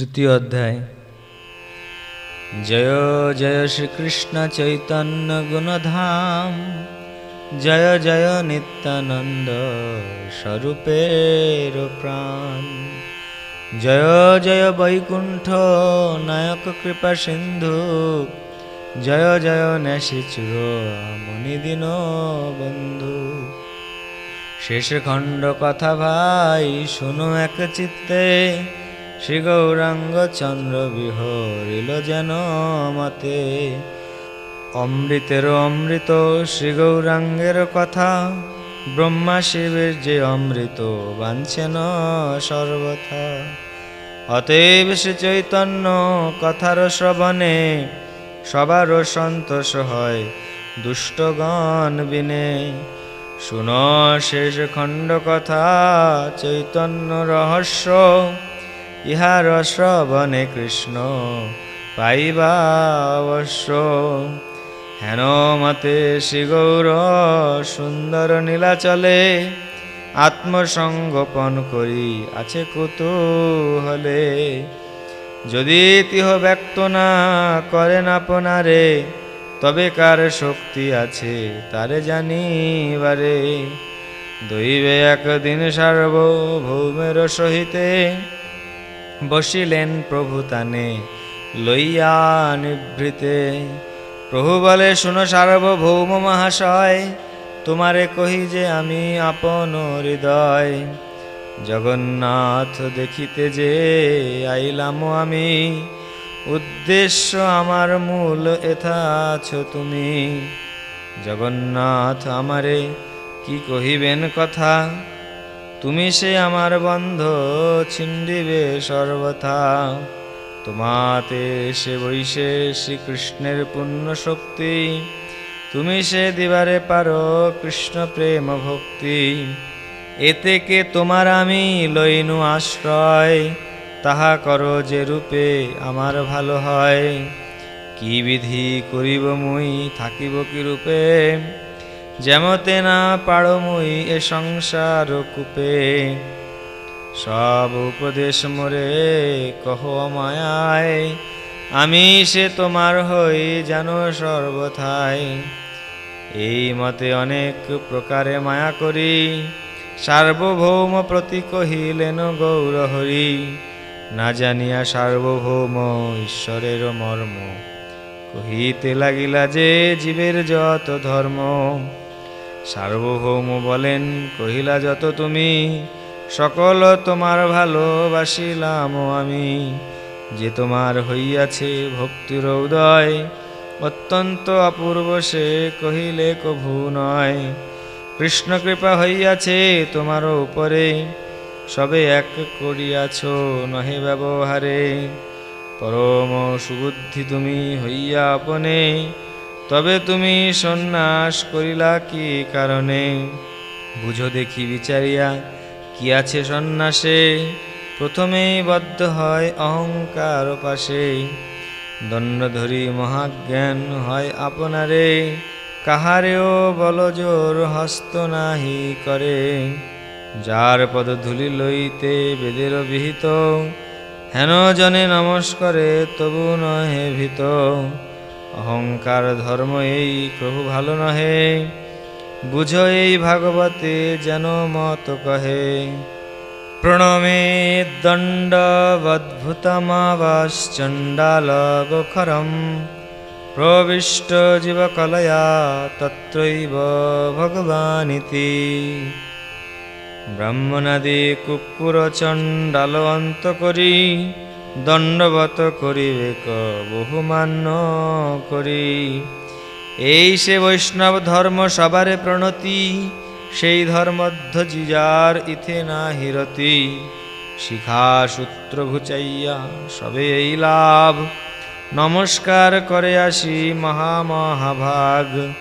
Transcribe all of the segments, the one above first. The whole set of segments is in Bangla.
তৃতীয় অধ্যায়। জয় জয় শ্রীকৃষ্ণ চৈতন্য গুণধাম, জয় জয় নিত্যানন্দ স্বরূপের প্রাণ। জয় জয় বৈকুণ্ঠ নায়ক কৃপা সিন্ধু, জয় জয় নেশিচুর মণিদিন বন্ধু। শেষ খণ্ড কথা ভাই, শুনো এক চিত্তে। শ্রী গৌরাঙ্গ চন্দ্র বিহরিল যেন মতে অমৃতের অমৃত, শ্রী গৌরাঙ্গের কথা। ব্রহ্মা শিবের যে অমৃত বাঞ্ছেন সর্বথা। অতএব শ্রী চৈতন্য কথার শ্রবণে সবারও সন্তোষ হয় দুষ্টগণ বিনে। শুন শেষ খণ্ড কথা, চৈতন্য রহস্য। ইহার শ্রবণে কৃষ্ণ পাইবা অবশ্য। হেন মতে শ্রী গৌর সুন্দর নীলাচলে আত্মসংগোপন করি আছে কুতূহলে। যদি তিহ ব্যক্ত না করেন আপনারে, তবে কার শক্তি আছে তারে জানিবারে। দৈবে একদিন সার্বভৌমের সহিতে বসিলেন প্রভু তানে লইয়া নিভৃতে। প্রভু বলে, শুনো সার্বভৌম মহাশয়, তোমারে কহি যে আমি আপন হৃদয়। জগন্নাথ দেখিতে যে আইলাম আমি, উদ্দেশ্য আমার মূল এথা আছো তুমি। জগন্নাথ আমারে কি কহিবেন কথা? তুমি সে আমার বন্ধ, ছিন্দিবে সর্বথা। তোমাতে সে বৈশে শ্রীকৃষ্ণের পূর্ণ শক্তি। তুমি সে দিবারে পারো কৃষ্ণ প্রেম ভক্তি। এতে কে তোমার আমি লইনু আশ্রয়, তাহা করো যে রূপে আমার ভালো হয়। কি বিধি করিব মুই, থাকিব কি রূপে? যেমতে না পাড়ো মুই এ সংসার কূপে। সব উপদেশ মোরে কহ মায়ায় আমি সে তোমার হই জানো সর্বথায় এই মতে অনেক প্রকারে মায়া করি, সার্বভৌম প্রতি কহিলেন গৌরহরি। না জানিয়া সার্বভৌম ঈশ্বরের মর্ম, কহিতে লাগিলা যে জীবের যত ধর্ম। সার্বভৌম বলেন, কহিলা, যত তুমি, সকল তোমার ভালোবাসিলাম আমি। যে তোমার হইয়াছে ভক্তির উদয়, অত্যন্ত অপূর্ব সে কহিলে কভু নয়। কৃষ্ণ কৃপা হইয়াছে তোমার উপরে, সবে এক করিয়াছ নহে ব্যবহারে। পরম সুবুদ্ধি তুমি হইয়া আপনে তবে তুমি সন্ন্যাস করিলা কি কারণে? বুঝো দেখি বিচারিয়া, কি আছে সন্ন্যাসে? প্রথমেই বদ্ধ হয় অহংকার পাশে দণ্ড ধরি মহাজ্ঞান হয় আপনারে। কাহারেও বলজোর হস্ত নাহি করে। যার পদ ধুলি লইতে বেদের বিহিত, হেন জনে নমস্করে তবু নহে ভীত। অহংকার ধর্ম এই প্রভু ভালো নহে। বুঝ এই ভাগবতে যেন মত কহে। প্রণমে দণ্ডবদ্ভুতমাবাশ্চণ্ডাল গোখরম প্রবিষ্ট জীবকলয়া তত্রৈব ভগবানিতি। কুকুর চণ্ডাল অন্ত করি দণ্ডবত করিবেক বহুমান্য করি। এই সে বৈষ্ণব ধর্ম সবারে প্রণতি, সেই ধর্মধ্বজি যার ইথে না হিরতি। শিখা সূত্র ঘুচাইয়া সবে এই লাভ। নমস্কার করে আসি মহামহাভাগ।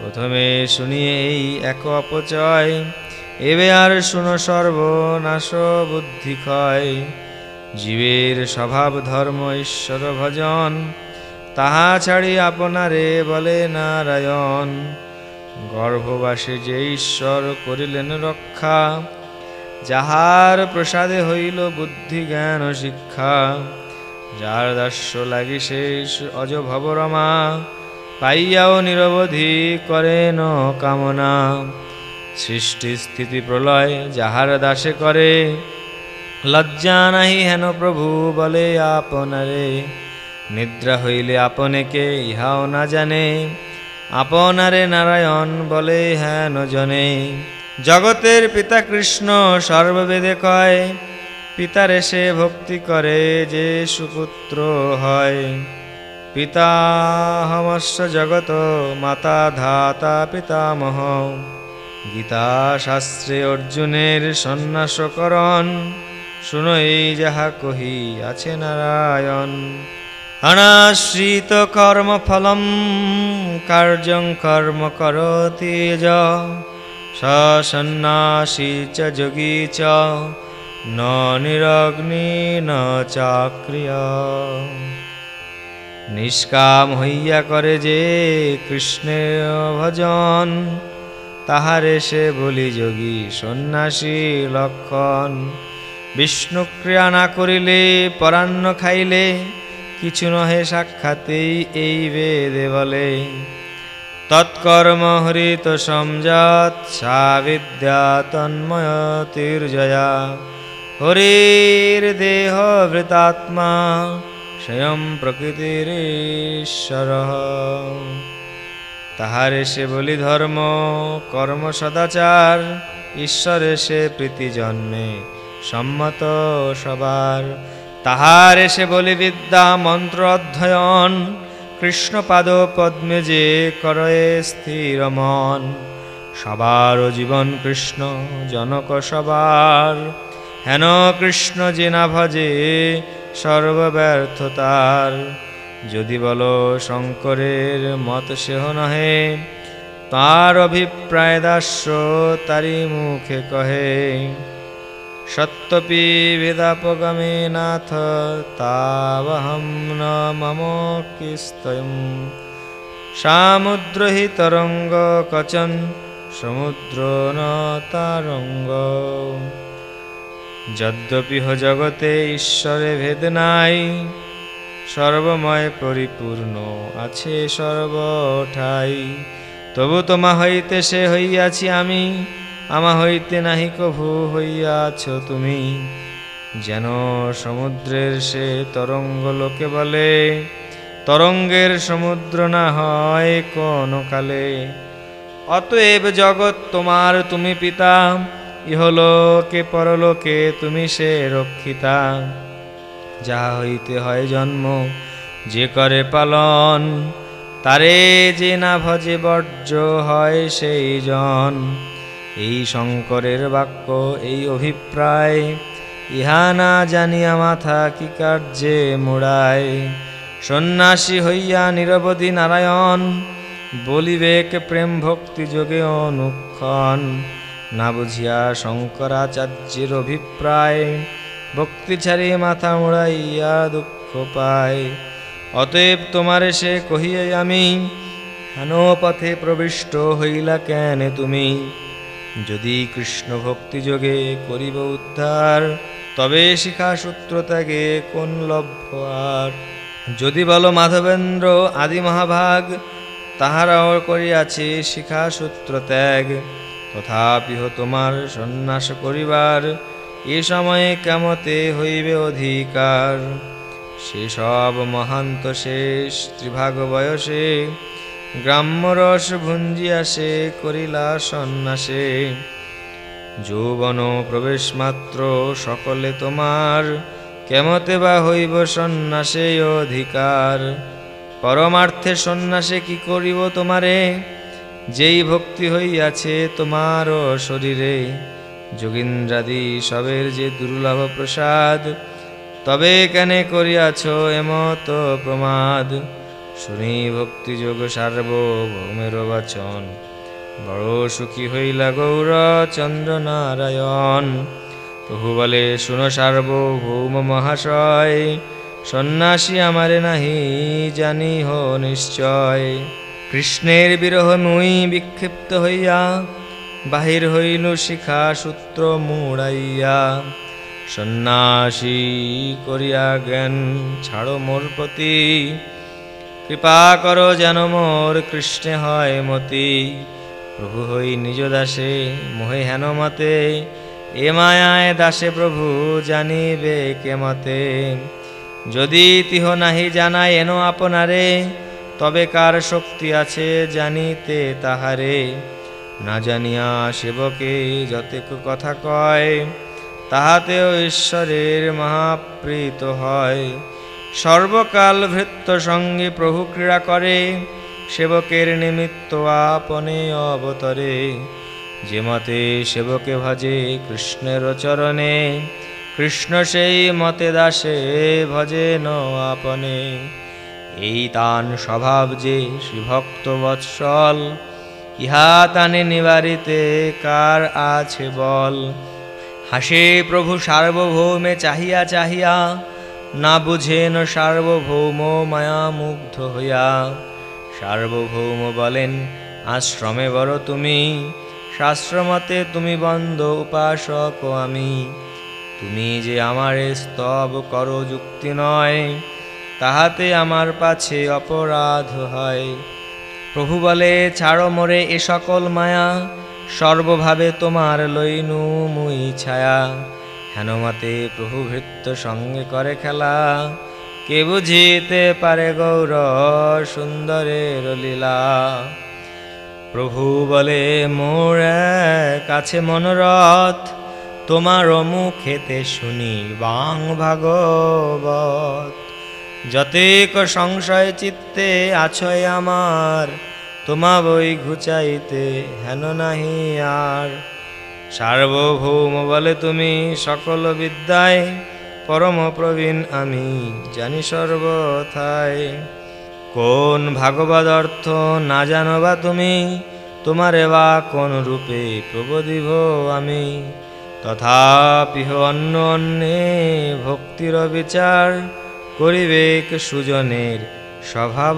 প্রথমে শুনিয়ে এই এক অপচয়। এবে আর শুনো সর্বনাশ বুদ্ধি ক্ষয়। জীবের স্বভাব ধর্ম ঈশ্বর ভজন, তাহা ছাড়ি আপনারে বলে নারায়ণ। গর্ভবাসে যে ঈশ্বর করিলেন রক্ষা, যাহার প্রসাদে হইল বুদ্ধি, জ্ঞান ও শিক্ষা, যার দাস্য লাগি শেষ অজ ভবরমা পাইয়াও নিরবধি করেন কামনা। সৃষ্টি স্থিতি প্রলয় যাহার দাসে করে লজ্জা নাহি হেন প্রভু, বলে আপনারে। নিদ্রা হইলে আপনেকে ইহাও না জানে। আপনারে নারায়ণ, বলে হেন জনে। জগতের পিতা কৃষ্ণ সর্ববেদে কয়, পিতারে সে ভক্তি করে যে সুপুত্র হয়। পিতাহমস্য জগত, মাতা ধাতা পিতামহ। গীতা শাস্ত্রে অর্জুনের সন্ন্যাসকরণ শুনো এই যাহা কহি, আছে নারায়ণ। অনাশ্রিত কর্মফলম, কার্যং কর্ম করতি য সন্ন্যাসী চ যোগী চ নিরগ্নি ন চাক্রিয়া। নিষ্কাম হইয়া করে যে কৃষ্ণের ভজন, তাহারে সে বলি যোগী সন্ন্যাসী লক্ষণ। বিষ্ণুক্রিয়া না করিলে, পরান্ন খাইলে, কিছু নহে সাক্ষাতেই এই বেদে বলে। তৎকর্ম হরিত সমজাত সা বিদ্যা তন্ময়তির্জয়া হরির দেহ ভৃতাত্মা, স্বয়ং প্রকৃতির ঈশ্বর। তাহারে সে বলি ধর্ম, কর্ম সদাচার, ঈশ্বরে সে প্রীতি জন্মে। সম্মত সবার। তাহার এসে বলি বিদ্যা, মন্ত্র অধ্যয়ন। কৃষ্ণপাদ পদ্মে যে করয়ে স্থির মন। সবার জীবন কৃষ্ণ, জনক সবার। হেন কৃষ্ণ যে না ভজে সর্বব্যর্থতার যদি বল শঙ্করের মত সেহ নহে, তার অভিপ্রায় দাস্য তারি মুখে কহে। সত্যপি বেদাপগমে নাথ, তাবহম ন মম কিস্তয়ম সামুদ্র হি তরঙ্গ কচন, সমুদ্র ন তারঙ্গ। যদ্যপি হ জগতে ঈশ্বরে ভেদ নাই, সর্বময় পরিপূর্ণ আছে সর্বঠাই। তবু তোমা হইতে সে হইয়াছি আমি আমা হইতে নাহি কভু হইয়াছ তুমি। যেন সমুদ্রের সে তরঙ্গ লোকে বলে, তরঙ্গের সমুদ্র না হয় কোন কালে। অতএব জগৎ তোমার তুমি পিতা, ইহলোকে পরলোকে তুমি সে রক্ষিতা। যাহা হইতে হয় জন্ম, যে করে পালন, তারে যে না ভজে বর্জ্য হয় সেই জন। এই শঙ্করের বাক্য, এই অভিপ্রায়, ইহা না জানিয়া মাথা কি কার্যে মোড়ায়? সন্ন্যাসী হইয়া নিরবধি নারায়ণ, বলিবেক প্রেম ভক্তি যোগে অনুক্ষণ। না বুঝিয়া শঙ্করাচার্যের অভিপ্রায়, ভক্তি ছাড়িয়ে মাথা মুড়াইয়া দুঃখ পায়। অতএব তোমারে সে কহিয়ে আমি, হেন পথে প্রবিষ্ট হইলা কেন তুমি? যদি কৃষ্ণ ভক্তি যোগে করিব উদ্ধার, তবে শিখা সূত্র ত্যাগে কোন লভ্য আর? যদি বলো মাধবেন্দ্র আদি মহাভাগ, তাহারাও করিয়াছে শিখা সূত্র ত্যাগ। তথাপিহ তোমার সন্ন্যাস করিবার এ সময়ে কেমতে হইবে অধিকার? সেসব মহান্ত শেষ, ত্রিভাগ বয়সে গ্রাম্যরস ভুঞ্জিয়া সে করিলা সন্ন্যাসে। যৌবন প্রবেশ মাত্র সকলে তোমার। কেমতে বা হইব সন্ন্যাসে অধিকার? পরমার্থে সন্ন্যাসে কি করিব তোমারে? যেই ভক্তি হইয়াছে তোমার শরীরে। যোগীন্দ্রাদি, সবের যে দুর্লভ প্রসাদ, তবে কেনে করিয়াছ এমত প্রমাদ? শুনি ভক্তিযোগ সার্বভৌমের বচন বড় সুখী হইলা গৌর চন্দ্র নারায়ণ প্রভু বলে, শুনো সার্বভৌম মহাশয়, সন্ন্যাসী আমারে নাহি জানি হো নিশ্চয়। কৃষ্ণের বিরহ মুই বিক্ষিপ্ত হইয়া, বাহির হইল শিখা সূত্র মুড়াইয়া। সন্ন্যাসী করিয়া জ্ঞান ছাড়ো মোর প্রতি কৃপা করো যেন মোর কৃষ্ণে হয় মতি। প্রভু হই নিজ দাসে, মোহে হেন মতে। এ মায়ায় দাসে প্রভু জানিবে কে মতে। যদি তিহ নাহি জানাই এন আপনারে, তবে কার শক্তি আছে জানিতে তাহারে। না জানিয়া সেবকে যতেক কথা কয়, তাহাতেও ঈশ্বরের মহাপ্রীত হয়। সর্বকাল ভৃত্য সঙ্গে প্রভু ক্রীড়া করে, সেবকের নিমিত্ত আপনে অবতরে। যে মতে সেবকে ভজে কৃষ্ণের চরণে, কৃষ্ণ সেই মতে দাসে ভজে ন আপনে। এই তান স্বভাব যে শ্রীভক্ত বৎসল, ইহা তানে নিবারিতে কার আছে বল? হাসে প্রভু সার্বভৌমে চাহিয়া চাহিয়া না বুঝেন সার্বভৌম মায়া মুগ্ধ হইয়া। সার্বভৌম বলেন, আশ্রমে বড় তুমি, শাস্ত্রমতে তুমি বন্ধ উপাসক আমি। তুমি যে আমারে স্তব করো যুক্তি নয়, তাহাতে আমার পাছে অপরাধ হয়। প্রভু বলে, ছাড়ো মোরে এ সকল মায়া, সর্বভাবে তোমার লইনু মুই ছায়া। হেনমতে প্রভু ভৃত্য সঙ্গে করে খেলা। কে বুঝিতে পারে গৌর সুন্দরের লীলা? প্রভু বলে, মোর কাছে মনোরথ, তোমার মুখেতে শুনি বাং ভাগবত। যতেক সংশয় চিত্তে আছয় আমার তোমা বই ঘুচাইতে হেন নাহি আর। সার্বভৌম বলে তুমি সকল বিদ্যায় পরম প্রবীণ আমি, জানি সর্বথায়। কোন ভাগবত অর্থ না জানো বা তুমি, তোমারে বা কোন রূপে প্রবোধিভ আমি। তথাপিহ অন্য অন্যে ভক্তির বিচার করিবেক সুজনের স্বভাব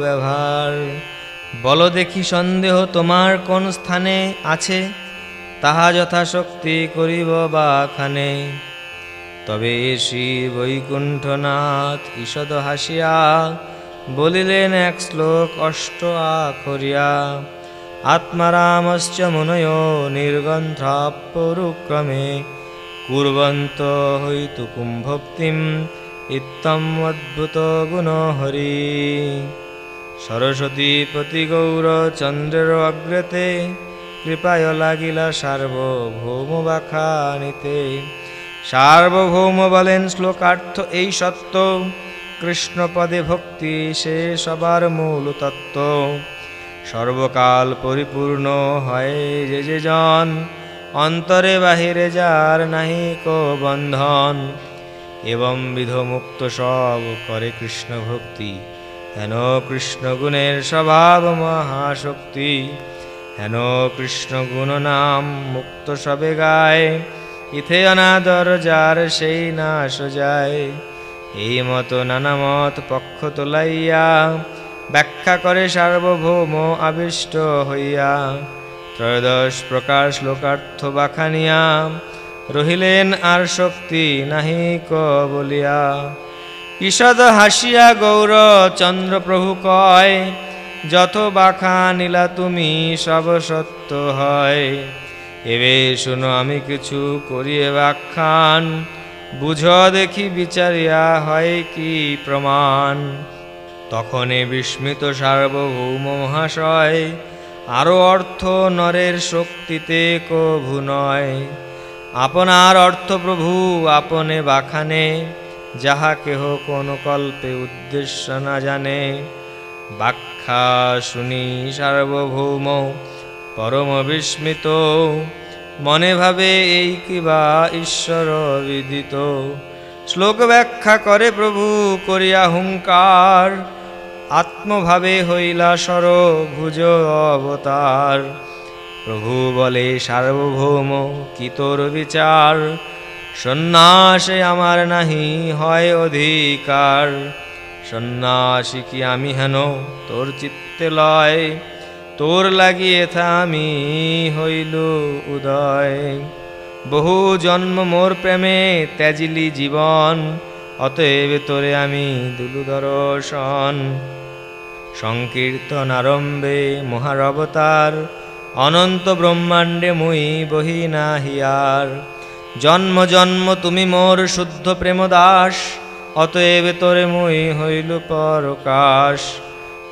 ব্যবহার। বল দেখি সন্দেহ তোমার কোন স্থানে আছে? তাহা যথাশক্তি করিব বা খানে তবে শ্রী বৈকুণ্ঠনাথ ঈষদ হাসিয়া বলিলেন এক শ্লোক অষ্ট আখরিয়া, আত্মারামশ্চ মুনয় নির্গন্ধাপরুক্রমে কুর্বন্ত হইতু কুম্ভক্তিম ইত্তম অদ্ভুত গুণ হরি সরস্বতী প্রতি গৌর চন্দ্রের অগ্রেতে কৃপায় লাগিলা সার্বভৌম বাখানিতে। সার্বভৌম বলেন শ্লোকার্থ এই সত্য। কৃষ্ণপদে ভক্তি সে সবার মূল তত্ত্ব। সর্বকাল পরিপূর্ণ হয় যে যে জন। অন্তরে বাহিরে যার নাহি কো বন্ধন। এবং বিধ মুক্ত সব করে কৃষ্ণ ভক্তি হেন কৃষ্ণ গুণের স্বভাব মহাশক্তি। হেন কৃষ্ণ গুণ নাম মুক্ত সবে গায়, ইথে অনাদর যার সেই নাশ যায়। এই মতো নানা মত পক্ষ তোলাইয়া, ব্যাখ্যা করে সার্বভৌম আবিষ্ট হইয়া। ত্রয়োদশ প্রকার শ্লোকার্থ বাখানিয়া, রহিলেন আর শক্তি নাহি ক বলিয়া। ঈষদ হাসিয়া গৌর চন্দ্রপ্রভু কয় যত বাখা নিলা তুমি, সব সত্য হয়। এবে শুনো, আমি কিছু করিয়ে ব্যাখ্যান। বুঝ দেখি বিচারিয়া হয় কি প্রমাণ। তখনে বিস্মিত সার্বভৌম মহাশয় আরও অর্থ নরের শক্তিতে কভু নয়। আপনার অর্থ প্রভু, আপনে বাখানে যাহা কেহ কোন কল্পে উদ্দেশ্য না জানে। ব্যাখ্যা শুনি সার্বভৌম, পরম বিস্মিত। মনে ভাবে এই কিবা ঈশ্বর বিদিত। শ্লোক ব্যাখ্যা করে প্রভু করিয়া হুঙ্কার। আত্মভাবে হইলা সর ভুজ অবতার। প্রভু বলে, সার্বভৌম, কি তোর বিচার? সন্ন্যাসে আমার নাহি হয় অধিকার। সন্ন্যাসী কি আমি হেন? তোর চিত্তে লয়, তোর লাগিয়ে আমি হইল উদয়। বহু জন্ম মোর প্রেমে ত্যাজিলি জীবন, অতএব তোরে আমি দুলু দর্শন সংকীর্তন আরম্ভে মহারবতার অনন্ত ব্রহ্মাণ্ডে মুই বহি না হিয়ার। জন্ম জন্ম তুমি মোর শুদ্ধ প্রেম দাস অতএব তোরে মুই হইল পরকাশ।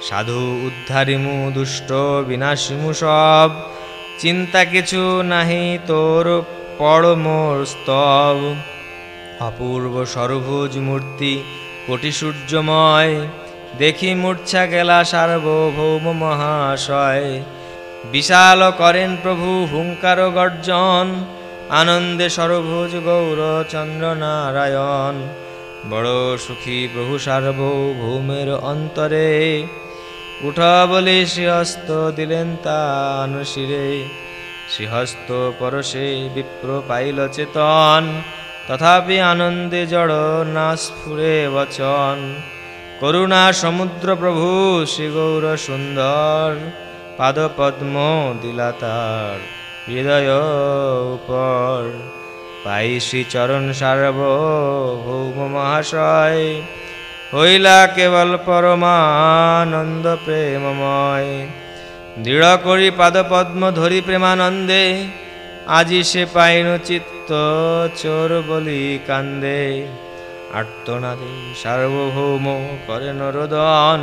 সাধু উদ্ধারিমু দুষ্ট বিনাশিমু সব। চিন্তা কিছু নাহি, তোর পড় স্তব। অপূর্ব সরভুজ মূর্তি, কোটি সূর্যময়। দেখি মূর্ছা গেলা সার্বভৌম মহাশয়। বিশাল করেন প্রভু হুঙ্কার গর্জন। আনন্দে সরভুজ গৌর চন্দ্র নারায়ণ। বড় সুখী প্রভু সার্বভৌমের অন্তরে। উঠা বলে শ্রীহস্ত দিলেন তান শিরে। শ্রীহস্ত পরশে বিপ্র পাইল চেতন। তথাপি আনন্দে জড় না স্ফুরে বচন। করুণা সমুদ্র প্রভু শ্রী গৌর সুন্দর। পাদপদ্ম দিলাতার হৃদয় উপর। পাই শ্রী চরণ সার্বভৌম মহাশয় হইলা কেবল পরমানন্দ প্রেমময়। দৃঢ় করি পাদপদ্ম ধরি প্রেমানন্দে, আজি সে পাইন চিত্ত চোর বলি কান্দে। আর্তনাদে সার্বভৌম করেন রোদন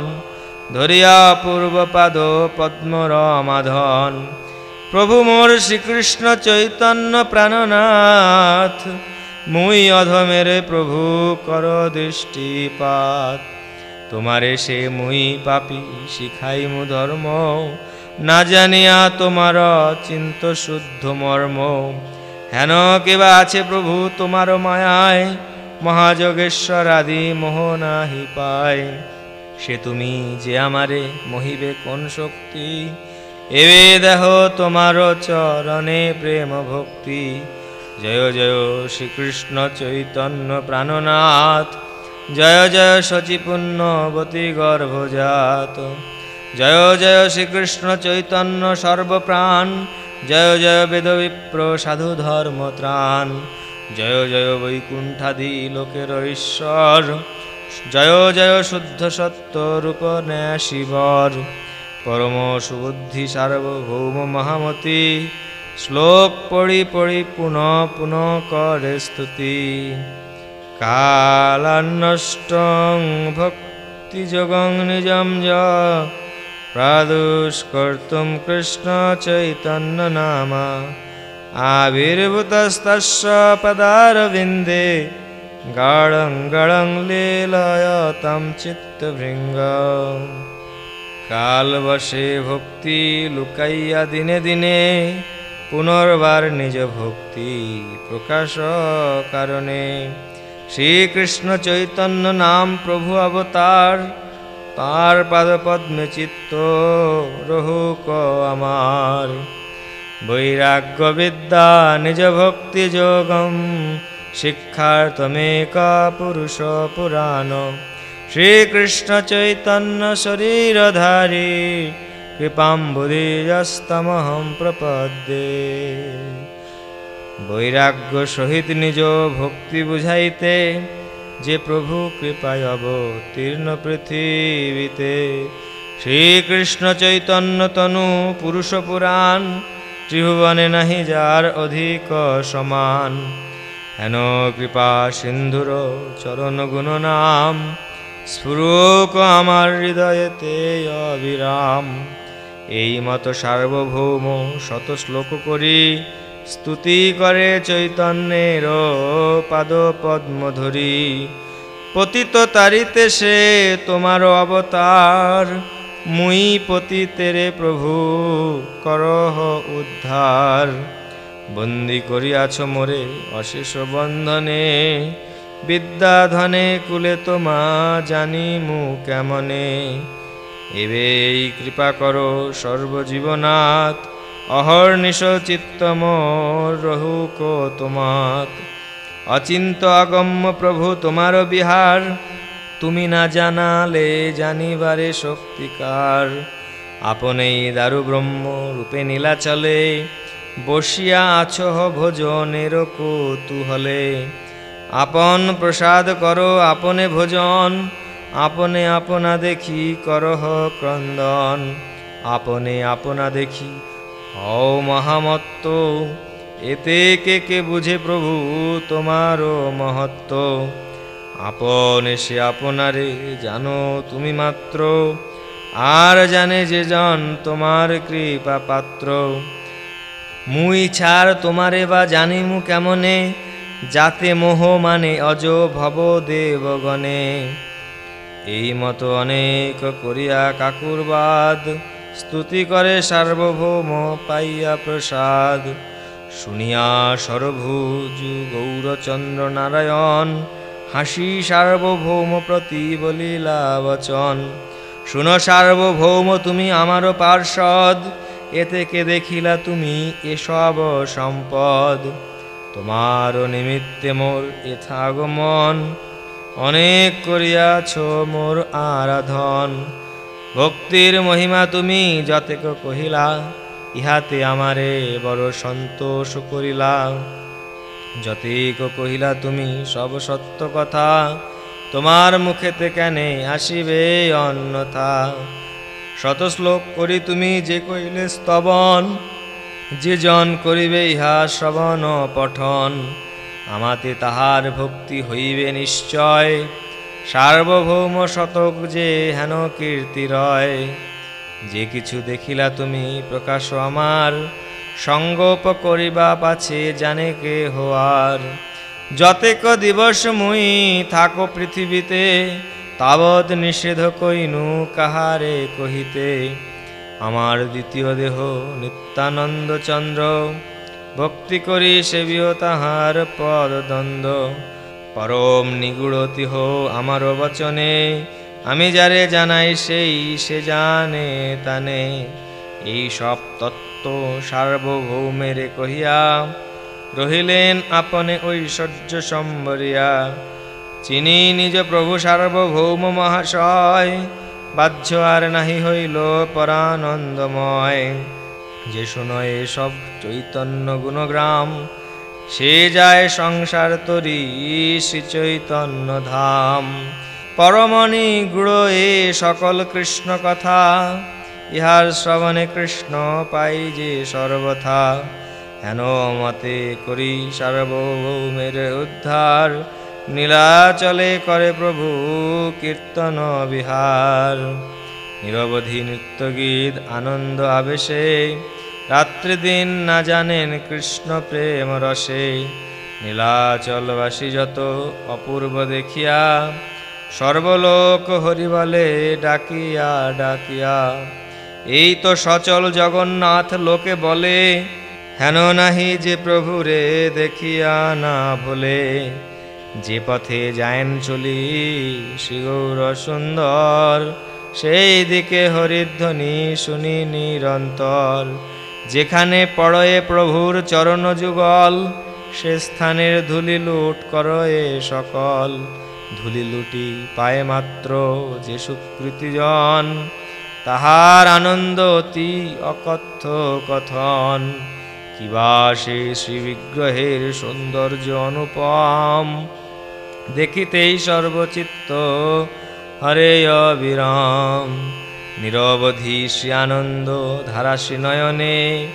ধরিয়া পূর্ব পাদ পদ্ম রমাধন। প্রভু মোর শ্রীকৃষ্ণ চৈতন্য প্রাণনাথ, মুই অধমের প্রভু কর দৃষ্টিপাত। তোমারে সে মুই পাপি শিখাই মু ধর্ম, না জানিয়া তোমার চিন্ত শুদ্ধ মর্ম। হেন কেবা আছে প্রভু তোমার মায়ায়, মহাযোগেশ্বর আদি মোহ নাহি পায়। সে তুমি যে আমারে মহিবে কোন শক্তি এবে দেহ তোমার চরণে প্রেম ভক্তি জয় জয় শ্রীকৃষ্ণ চৈতন্য প্রাণনাথ। জয় জয় শচীপুণ্যবতী গর্ভজাত। জয় জয় শ্রীকৃষ্ণ চৈতন্য সর্বপ্রাণ। জয় জয় বেদ বিপ্র সাধু ধর্ম ত্রাণ। জয় জয় বৈকুণ্ঠাদি লোকের ঈশ্বর। জয় জয় শুদ্ধ সত্য রূপ ন্যায় শিবর। পরম সুবুদ্ধি সার্বভৌম মহামতি। শ্লোক পড়ি পড়ি পুনঃ পুনঃ করে স্তুতি। কালান্নষ্টং ভক্তিযোগং নিজম য প্রাদুষ্কর্তুম কৃষ্ণ চৈতন্য নামা। আবির্ভূতস্তস্য পদারবিন্দে গাঢ়ং গড়ং লীলয়তম চিত্তভৃঙ্গ কালবশে ভক্তি লুকাইয়া দিনে দিনে, পুনর্বার নিজ ভক্তি প্রকাশ কারণে। শ্রীকৃষ্ণ চৈতন্য নাম প্রভু অবতার, তার পাদপদ্মে চিত্ত রহুক আমার। বৈরাগ্য বিদ্যা নিজ ভক্তি যোগম, শিক্ষার্থমেক পুরুষ পুরাণ শ্রীকৃষ্ণ চৈতন্য শরীরধারী কৃপাম্বুদীয়স্তমহম প্রপদ্যে বৈরাগ্য সহিত নিজ ভক্তি বুঝাইতে যে প্রভু কৃপায় অবতীর্ণ পৃথিবীতে শ্রীকৃষ্ণ চৈতন্য তনু পুরুষ পুরাণ ত্রিভুবনে নাহি যার অধিক সমান হেন কৃপা সিন্ধুর চরণ গুণ নাম স্ফুরুক আমার হৃদয়েতে অবিরাম। এই মতো সার্বভৌম শত শ্লোক করি। স্তুতি করে চৈতন্যের পাদ পদ্ম ধরি পতিত তারিতে সে তোমার অবতার। মুই পতিতেরে প্রভু করহ উদ্ধার। বন্দি করিয়াছ মোরে অশেষ বন্ধনে। বিদ্যাধনে কুলে তোমা জানি মু কেমনে। এবে এই কৃপা করো সর্বজীবনাথ অহর্নিশ চিত্তম রহুক তোমাত অচিন্ত অগম্য প্রভু তোমার বিহার, তুমি না জানালে জানিবারে শক্তিকার আপনেই দারু ব্রহ্ম রূপে নীলাচলে বসিয়া আছহ ভোজনের কৌতূহলে। আপন প্রসাদ করো, আপনে ভোজন। আপনে আপনা দেখি করহ ক্রন্দন। আপনে আপনা দেখি, হও মহামত্ত। এতে কে কে বুঝে প্রভু তোমারও মহত্ব। আপন সে আপনারে জানো তুমি মাত্র। আর জানে যে জন তোমার কৃপা পাত্র মুই ছাড় তোমারে বা জানি মু কেমনে? যাতে মোহ মানে অজ ভব দেবগণে। এই মতো অনেক করিয়া কাকুরবাদ, স্তুতি করে সার্বভৌম পাইয়া প্রসাদ। শুনিয়া সরভুজ গৌরচন্দ্র নারায়ণ, হাসি সার্বভৌম প্রতি বলিলা বচন। শুনো সার্বভৌম, তুমি আমারও পার্ষদ এতে কে দেখিলা তুমি এসব সম্পদ? তোমার নিমিত্তে মোর এথাগমন অনেক করিয়াছ মোর আরাধন। ভক্তির মহিমা তুমি যতেক কহিলা, ইহাতে আমারে বড় সন্তোষ করিলা। যতেক কহিলা, তুমি সব সত্য কথা, তোমার মুখেতে কেনে আসিবে অন্যথা? শত শ্লোক করি তুমি যে কইলে স্তবন যে জন করিবে ইহা শ্রবণ পঠন, আমাতে তাহার ভক্তি হইবে নিশ্চয়। সার্বভৌম শতক যে হেন কীর্তি রয়, যে কিছু দেখিলা তুমি প্রকাশ আমার, সঙ্গোপ করিবা পাছে জানে কে হওয়ার। যতেক দিবস মুই থাকো পৃথিবীতে, তাবৎ নিষেধ কইনু কাহারে কহিতে। আমার দ্বিতীয় দেহ নিত্যানন্দ চন্দ্র। ভক্তি করি সেবিও তাহার পদদ্বন্দ্ব। পরম নিগুড়তিহ আমার বচনে, আমি যারে জানাই সেই সে জানে তানে। এই সব তত্ত্ব সার্বভৌমের কহিয়া রহিলেন আপনে ঐশ্বর্য সম্বরিয়া। চিনি নিজ প্রভু সার্বভৌম মহাশয় বাহ্য আর নাহি হইল পরানন্দময়। যে শুনয় সব চৈতন্য গুণগ্রাম, সে যায় সংসার তরি শ্রী চৈতন্য ধাম। পরমণি গুড় এ সকল কৃষ্ণ কথা, ইহার শ্রবণে কৃষ্ণ পাই যে সর্বথা। হেন মতে করি সার্বভৌমের উদ্ধার নীলাচলে করে প্রভু কীর্তন বিহার। নিরবধি নৃত্যগীত আনন্দ আবেশে, রাত্রি দিন না জানেন কৃষ্ণ প্রেম রসে। নীলাচলবাসী যত অপূর্ব দেখিয়া, সর্বলোক হরি বলে ডাকিয়া ডাকিয়া। এই তো সচল জগন্নাথ লোকে বলে, হেন নাহি যে প্রভুরে দেখিয়া না ভোলে। যে পথে যায়েন চলি শ্রীগৌর সুন্দর, সেই দিকে হরিধ্বনি শুনি নিরন্তর। যেখানে পড়য়ে প্রভুর চরণ যুগল, সে স্থানের ধুলি লুট করয়ে সকল। ধুলি লুটি পায়ে মাত্র যে সুকৃতিজন, তাহার আনন্দ অতি অকথ্য কথন। কিবা সে শ্রী বিগ্রহের সৌন্দর্য অনুপম দেখিতেই সর্বচিত্ত, হরে অবিরাম। নিরবধি শ্রী আনন্দ ধারাশ্রী নয়নে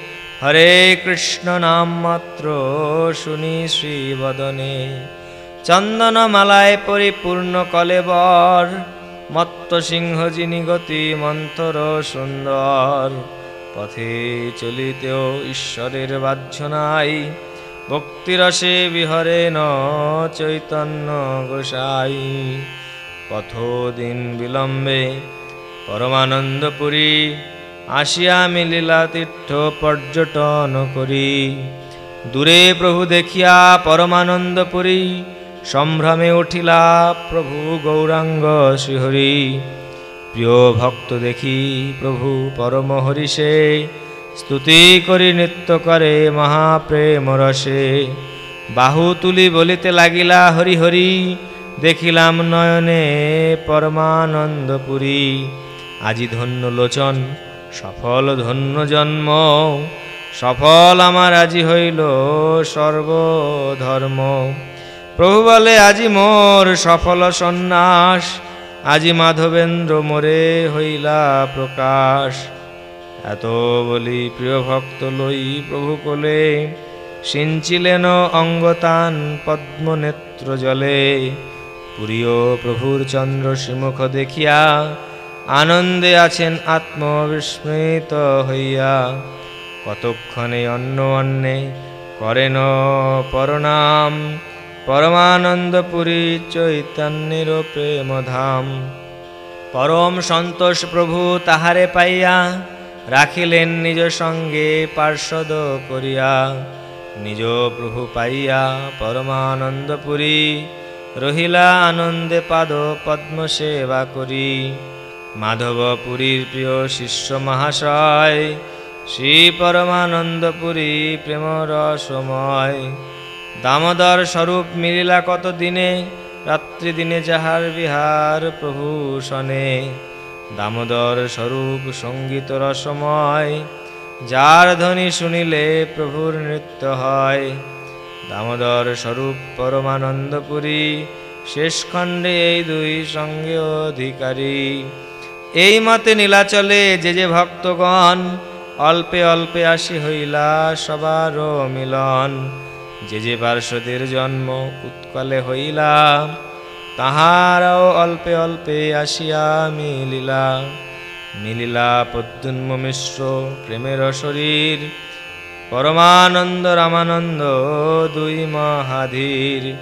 হরে কৃষ্ণ নাম মাত্র শুনি শ্রীবদনে। চন্দনমালায় পরিপূর্ণ কলেবর, মত্ত সিংহ যিনি গতি মন্থর সুন্দর। পথে চলিতেও ঈশ্বরের বাহ্য নাই ভক্তিরসে বিহরে ন চৈতন্য গোসাই। দিন বিলম্বে পরমানন্দপুরী আসিয়া মিলিলা তীর্থ পর্যটন করি। দূরে প্রভু দেখিয়া পরমানন্দপুরী সম্ভ্রমে উঠিলা প্রভু গৌরাঙ্গ শ্রীহরি প্রিয় ভক্ত দেখি প্রভু পরম হরিষে স্তুতি করি নৃত্য করে মহাপ্রেম রসে। বাহু তুলি বলিতে লাগিলা হরি হরি, দেখিলাম নয়নে পরমানন্দপুরী। আজি ধন্য লোচন, সফল ধন্য জন্ম, সফল আমার আজি হইল সর্বধর্ম। প্রভু বলে, আজি মোর সফল সন্ন্যাস, আজি মাধবেন্দ্র মোরে হইলা প্রকাশ। এত বলি প্রিয় ভক্ত লই প্রভু কোলে, সিঞ্চিলেন অঙ্গতান পদ্মনেত্র জলে। পুরীয় প্রভুর চন্দ্র শ্রীমুখ দেখিয়া আনন্দে আছেন আত্মবিস্মৃত হইয়া। কতক্ষণে অন্য অন্নে করেন পরনাম পরমানন্দপুরী চৈতন্যের প্রেমধাম। পরম সন্তোষ প্রভু তাহারে পাইয়া রাখিলেন নিজ সঙ্গে পার্শ্বদ করিয়া, নিজ প্রভু পাইয়া পরমানন্দপুরী, রহিলা আনন্দে পাদ পদ্ম সেবা করি। মাধবপুরীর প্রিয় শিষ্য মহাশয়, শ্রী পরমানন্দপুরী প্রেম রসময় দামোদর স্বরূপ মিলিলা কত দিনে রাত্রি দিনে যাহার বিহার প্রভু শনে দামোদর স্বরূপ সংগীত রসময়, যার ধ্বনি শুনিলে প্রভুর নৃত্য হয়। দামোদর স্বরূপ পরমানন্দপুরী শেষ খণ্ডে এই দুই সঙ্গে অধিকারী। এই মতে নীলাচলে যে যে ভক্তগণ, অল্পে অল্পে আসি হইলা সবারও মিলন। যে যে পার্শ্বদের জন্ম উৎকলে হইলা তাহারাও অল্পে অল্পে আসিয়া মিলিলা। মিলিলা প্রদ্যুন্ম মিশ্র প্রেমের শরীর। পরমানন্দ রামানন্দ দুই মহাধীর।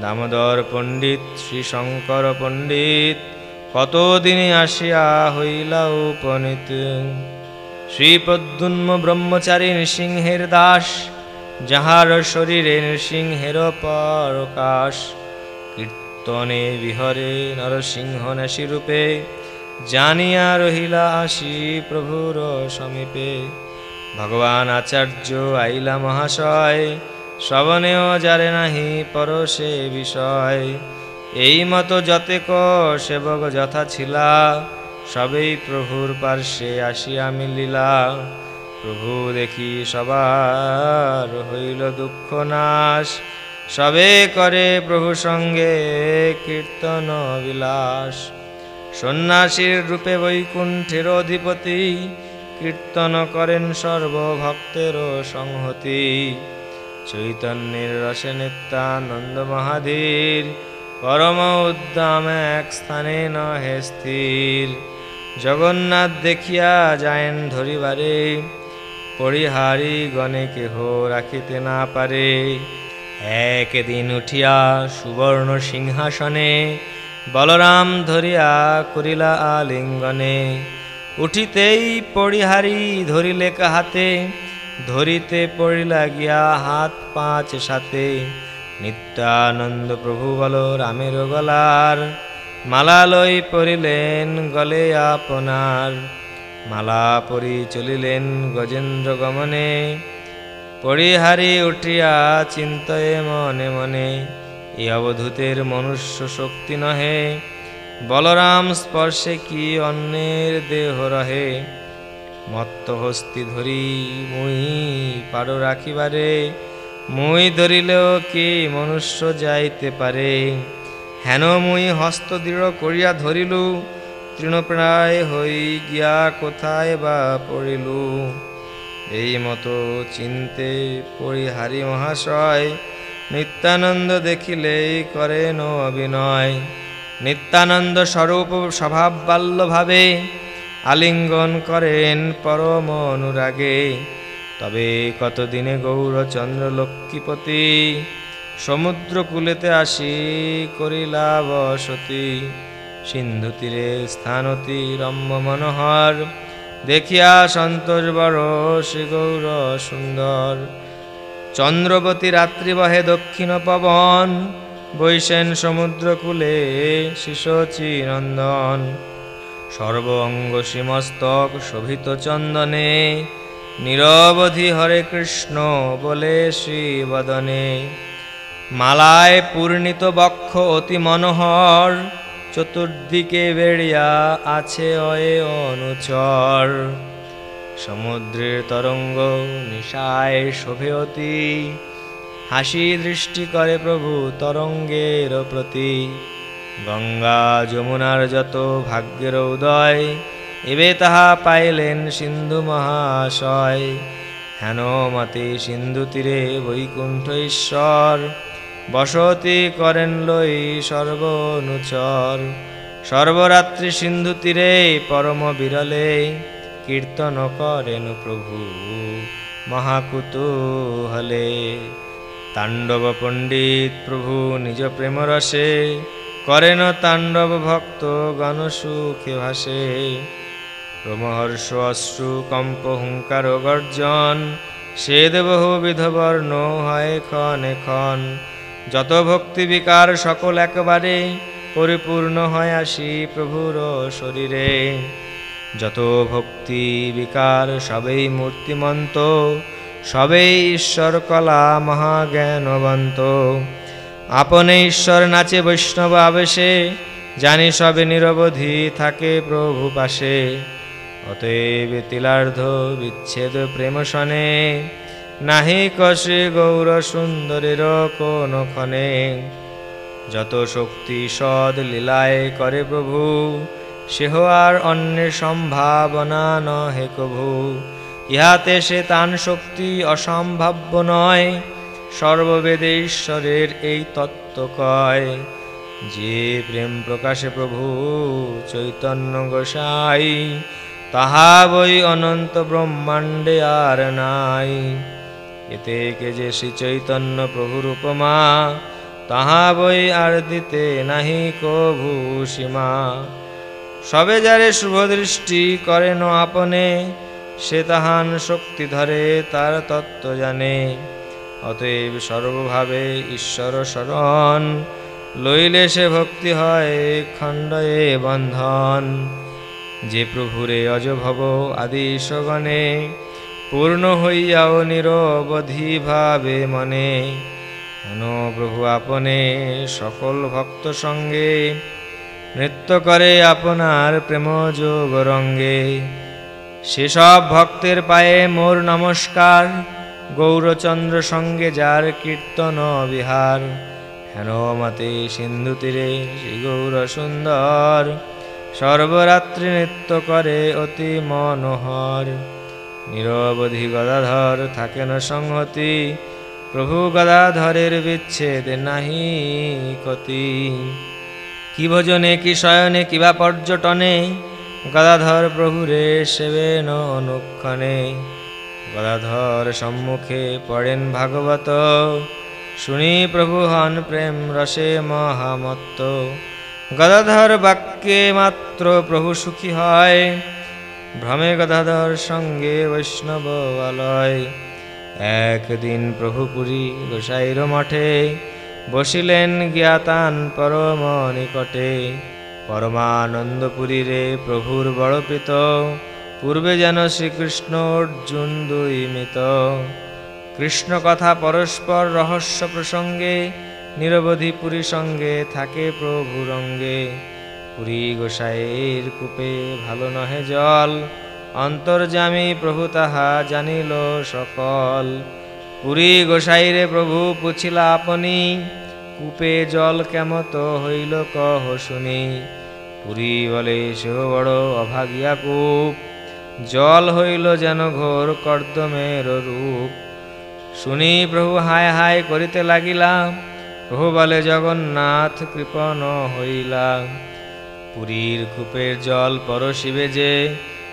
দামোদর পণ্ডিত শ্রী শঙ্কর পণ্ডিত, কতদিনে আসিয়া হইলা উপনীত? শ্রী প্রদ্যুন্ম ব্রহ্মচারী নৃসিংহের দাস, যাহার শরীরে নৃসিংহের পরকাশ। কীর্তনে বিহরে নরসিংহ নেশি রূপে জানিয়া রহিলা আসি প্রভুর সমীপে। ভগবান আচার্য আইলা মহাশয় শ্রবণেও জারে নাহি পরশে বিষয়। এই মতো যতেক সেবক যথা ছিলা, সবেই প্রভুর পার্শ্বে আসিয়া মিলিলা। প্রভু দেখি সবার হইল দুঃখ নাশ সবে করে প্রভু সঙ্গে কীর্তন বিলাস। সন্ন্যাসীর রূপে বৈকুণ্ঠের অধিপতি, কীর্তন করেন সর্বভক্তের সংহতি। চৈতন্যের রসে নিত্যানন্দ মহাধীর, পরম উদ্দাম এক স্থানে নহে স্থির। জগন্নাথ দেখিয়া যায়েন ধরিবারে, পরিহারি গণে কেহ রাখিতে না পারে। একদিন উঠিয়া সুবর্ণ সিংহাসনে বলরাম ধরিয়া করিলা আলিঙ্গনে। উঠিতেই পরিহারি ধরিলে হাতে ধরিতে পড়িলা গিয়া হাত পাঁচ সাথে নিত্যানন্দ প্রভু বল রামের গলার মালা লই পড়িলেন গলে আপনার। মালা পরি চলিলেন গজেন্দ্র গমনে। পরিহারি উঠিয়া চিন্তয়ে মনে মনে, এই অবধূতের মনুষ্য শক্তি নহে। বলরাম স্পর্শে কি অন্যের দেহ রহে? মত্ত হস্তি ধরি মুই পারো রাখিবারে, মুই ধরিলেও কি মনুষ্য যাইতে পারে? হেন মুই হস্ত দৃঢ় করিয়া ধরিলু, তৃণপ্রায় হই গিয়া কোথায় বা পড়িলু? এই মতো চিনতে পরিহারি মহাশয়, নিত্যানন্দ দেখিলেই করেন অভিনয়। নিত্যানন্দ স্বরূপ স্বভাব বাল্যভাবে আলিঙ্গন করেন পরম অনুরাগে। তবে কতদিনে গৌরচন্দ্র লক্ষ্মীপতি সমুদ্র কূলেতে আসি করিলা বসতি সিন্ধু তীরে স্থান অতি রম্য মনোহর। দেখিয়া সন্তোষ বড়, শ্রী গৌর সুন্দর। চন্দ্রবতী রাত্রি বহে দক্ষিণ পবন, বৈশেন সমুদ্রকূলে শিশচী নন্দন। সর্ব অঙ্গ শ্রীমস্তক শোভিত চন্দনে, নিরবধি হরে কৃষ্ণ বলে শ্রীবদনে মালায় পূর্ণিত বক্ষ অতি মনোহর চতুর্দিকে বেড়িয়া আছে অয়ে অনুচর। সমুদ্রের তরঙ্গ নিশায় শোভে অতি। হাসি দৃষ্টি করে প্রভু তরঙ্গের প্রতি। গঙ্গা যমুনার যত ভাগ্যের উদয়, এবে তাহা পাইলেন সিন্ধু মহাশয়। হেন মতে সিন্ধু তীরে বৈকুণ্ঠ ঈশ্বর। বসতি করেন লই সর্বনুচর সর্বরাত্রি সিন্ধু তীরে পরম বিরলে কীর্তন করেন প্রভু মহাকুতূহলে। তাণ্ডব পণ্ডিত প্রভু নিজ প্রেম রসে করেন তাণ্ডব ভক্ত গণ সুখে ভাসে। রোমহর্ষ অশ্রু, কম্প, হুঙ্কার গর্জন, সে দেবহু বিধবর্ণ হয় ক্ষণে ক্ষণ। যত ভক্তি বিকার সকল একবারে পরিপূর্ণ হয় আসি প্রভুর শরীরে। যত ভক্তি বিকার সবেই মূর্তিমন্ত, সবেই ঈশ্বর কলা মহাজ্ঞানবন্ত। আপনে ঈশ্বর নাচে বৈষ্ণব আবেশে, জানি সবে নিরবধি থাকে প্রভু পাশে। অতএব তিলার্ধ বিচ্ছেদ প্রেম শনে নাহি কষে গৌর সুন্দরের কোন ক্ষণে যত শক্তি সদ লীলায় করে প্রভু, সেহ আর অন্যের সম্ভাবনা নহে কভু। ইহাতে সে তান শক্তি অসম্ভাব্য নয়, সর্ববেদে ঈশ্বরের এই তত্ত্ব কয়। যে প্রেম প্রকাশে প্রভু চৈতন্য গোসাই, তাহা বই অনন্ত ব্রহ্মাণ্ডে আর নাই। এতে কে যে শ্রী চৈতন্য প্রভুর উপমা, তাহা বই আর দিতে নাহি কভু সীমা। সবে যারে শুভ দৃষ্টি করেন আপনে, সে তাহান শক্তি ধরে তার তত্ত্ব জানে। অতএব সর্বভাবে ঈশ্বর শরণ, লইলে সে ভক্তি হয় খণ্ডয়ে বন্ধন। যে প্রভুরে অজভব আদি সগণে পূর্ণ হইয়াও নিরবধি ভাবে মনে। হেন প্রভু আপনে সকল ভক্ত সঙ্গে নৃত্য করে আপনার প্রেম যোগ রঙ্গে। সেসব ভক্তের পায়ে মোর নমস্কার, গৌরচন্দ্র সঙ্গে যার কীর্তন বিহার। হেন মতে সিন্ধু তীরে শ্রী গৌর সুন্দর, সর্বরাত্রি নৃত্য করে অতি মনোহর। নিরবধি গদাধর থাকে থাকেন সংহতি, প্রভু গদাধরের বিচ্ছেদ নাহি কতি কি ভোজনে, কি শয়নে কিবা পর্যটনে, গদাধর প্রভুরে সেবেন অনুক্ষণে। গদাধর সম্মুখে পড়েন ভাগবত, শুনি প্রভু হন প্রেম রসে মহামত্ত। গদাধর বাক্যে মাত্র প্রভু সুখী হয় ভ্রমে গদাধর সঙ্গে বৈষ্ণব আলয়। একদিন প্রভু পুরী গোসাইর মঠে বসিলেন জ্ঞাতান পরম নিকটে। পরমানন্দপুরীরে প্রভুর বড় প্রীত পূর্বে যেন শ্রীকৃষ্ণ অর্জুন দুই মিত। কৃষ্ণ কথা পরস্পর রহস্য প্রসঙ্গে, নিরবধি পুরী সঙ্গে থাকে প্রভু রঙ্গে পুরী গোসাইয়ের কূপে ভালো নহে জল। অন্তর্জামী প্রভু তাহা জানিল সকল। পুরী গোসাইরে প্রভু পুছিলা আপনি, কূপে জল কেমত হইল কহ শুনি। পুরী বলে সেহ বড় অভাগিয়া কূপ। জল হইল যেন ঘোর কর্দমের রূপ। শুনি প্রভু, হায় হায় করিতে লাগিলাম। প্রভু বলে, জগন্নাথ কৃপণ হইলা পুরীর কূপের জল পরশিবে যে,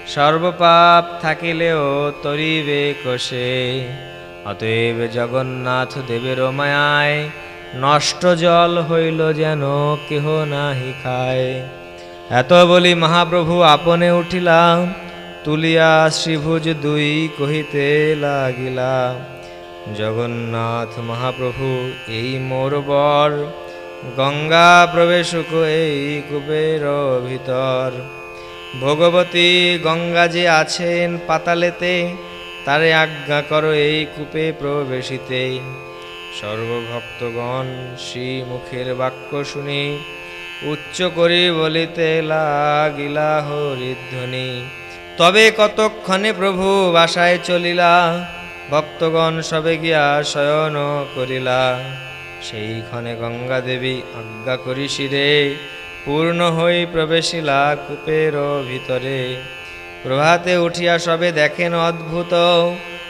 সর্বপাপ থাকিলেও তরিবে কষে। অতএব জগন্নাথ দেবের মায়ায় নষ্ট জল হইল যেন কেহ নাহি খায়। এত বলি মহাপ্রভু আপনে উঠিলাম, তুলিয়া শ্রীভুজ দুই কহিতে লাগিলা জগন্নাথ মহাপ্রভু এই মোর বর গঙ্গা প্রবেশুক এই কুবের ভিতর। ভগবতী গঙ্গা যে আছেন পাতালেতে, তারে আজ্ঞা করো এই কূপে প্রবেশিতে। সর্বভক্তগণ শ্রী মুখের বাক্য শুনি উচ্চ করি বলিতে লাগিলা হরিধ্বনি। তবে কতক্ষণে প্রভু বাসায় চলিলা, ভক্তগণ সবে গিয়া শয়ন করিলা। সেইক্ষণে গঙ্গা দেবী আজ্ঞা করি শিরে পূর্ণ হই প্রবেশিলা কূপের ভিতরে। প্রভাতে উঠিয়া সবে দেখেন অদ্ভুত,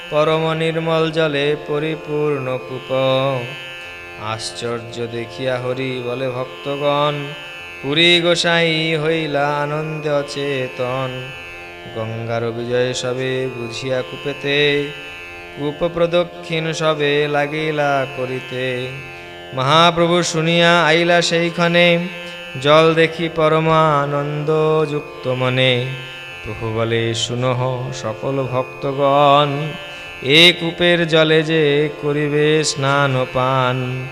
পরম নির্মল জলে পরিপূর্ণ কূপ। আশ্চর্য দেখিয়া হরি বলে, ভক্তগণ, পুরী গোসাই হইলা আনন্দে অচেতন। গঙ্গার বিজয় সবে বুঝিয়া কূপেতে কূপ প্রদক্ষিণ সবে লাগিলা করিতে। মহাপ্রভু শুনিয়া আইলা সেইখানে, জল দেখি পরমানন্দ যুক্ত মনে। প্রভু বলে শুনহ সকল ভক্তগণ, এ কূপের জলে যে করিবে স্নান পান,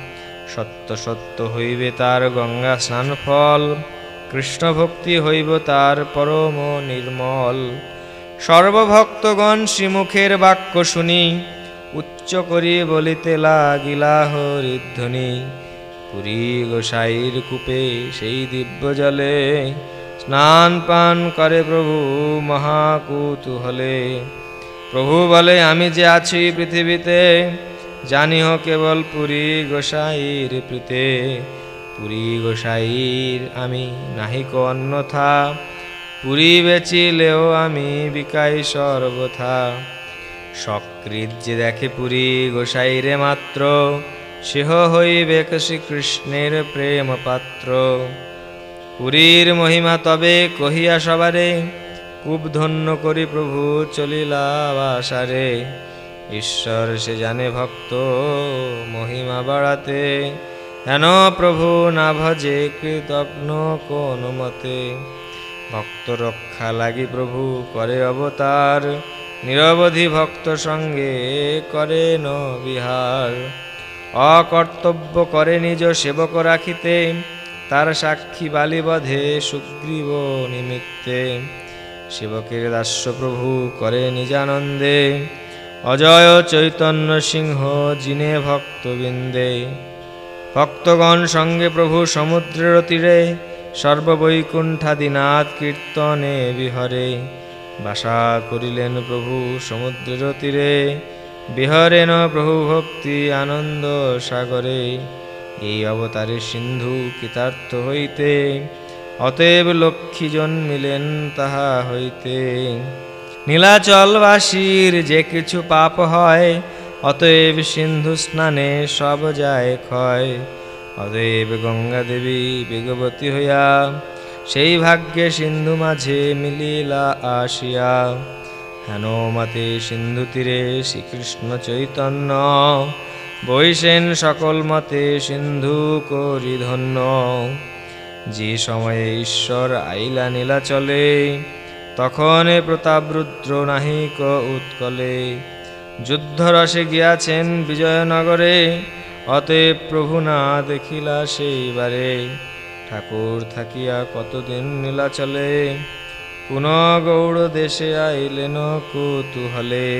সত্য সত্য হইবে তার গঙ্গা স্নান ফল, কৃষ্ণ ভক্তি হইব তার পরম নির্মল। সর্বভক্তগণ শ্রীমুখের বাক্য শুনি উচ্চ করি বলিতে লাগিলা হরিধ্বনি। পুরী গোসাইর কূপে সেই দিব্য জলে স্নান পান করে প্রভু মহাকুতুহলে। প্রভু বলে, আমি যে আছি পৃথিবীতে, জানিহ কেবল পুরী গোসাইর প্রীতে। পুরী গোসাইর আমি নাহিক অন্যথা। পুরী বেচিলেও আমি বিকাই সর্বথা। সক্রিত যে দেখে পুরী গোসাইরে মাত্র, সেহ হইবে শ্রীকৃষ্ণের প্রেম পাত্র পুরীর মহিমা তবে কহিয়া সবারে খুব ধন্য করি প্রভু চলিলা বাসারে। ঈশ্বর সে জানে ভক্ত মহিমা বাড়াতে, হেন প্রভু না ভজে কৃতজ্ঞ কোন মতে। ভক্ত রক্ষা লাগি প্রভু করে অবতার নিরবধি ভক্ত সঙ্গে করে বিহার অকর্তব্য করে নিজ সেবক রাখিতে, তার সাক্ষী বালিবধে সুগ্রীব নিমিত্তে। সেবকের দাস্য প্রভু করে নিজানন্দে, অজয় চৈতন্য সিংহ জিনে ভক্তবৃন্দে। ভক্তগণ সঙ্গে প্রভু সমুদ্রের তীরে, সর্ববৈকুণ্ঠাদিনাথ কীর্তনে বিহরে। বাসা করিলেন প্রভু সমুদ্রের তীরে বিহরেন প্রভু ভক্তি আনন্দ সাগরে। এই অবতারে সিন্ধু কৃতার্থ হইতে, অতএব লক্ষ্মী জন্মিলেন তাহা হইতে। নীলাচলবাসীর যে কিছু পাপ হয়, অতএব সিন্ধু স্নানে সব যায় ক্ষয়। অতএব গঙ্গা দেবী বেগবতী হইয়া সেই ভাগ্যে সিন্ধু মাঝে মিলিলা আসিয়া, হেন মতে সিন্ধু তীরে শ্রীকৃষ্ণ চৈতন্য, বৈশেন সকল মতে সিন্ধু করি ধন্য যে সময়ে ঈশ্বর আইলা নীলা চলে, তখন প্রতাপরুদ্র নাহিক উৎকলে। যুদ্ধরসে গিয়াছেন বিজয়নগরে, অতএব প্রভু না দেখিলা সেইবারে। ঠাকুর থাকিয়া কতদিন নীলাচলে পুনঃ গৌড় দেশে আইলেন কুতুহলে।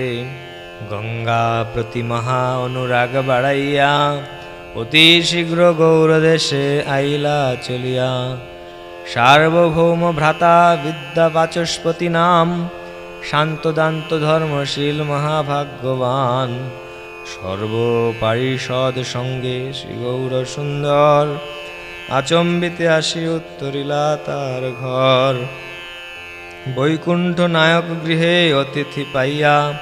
গঙ্গা প্রতি মহা অনুরাগ বাড়াইয়া অতি শীঘ্র গৌর দেশে আইলা চলিয়া। সার্বভৌম ভ্রাতা বিদ্যা বাচস্পতি নাম শান্তদান্ত ধর্মশীল মহাভাগ্যবান। সর্বপারিষদ সঙ্গে শ্রীগৌর সুন্দর আচম্বিতে আসি উত্তরিলা তার ঘর। বৈকুণ্ঠ নায়ক গৃহে অতিথি পাইয়া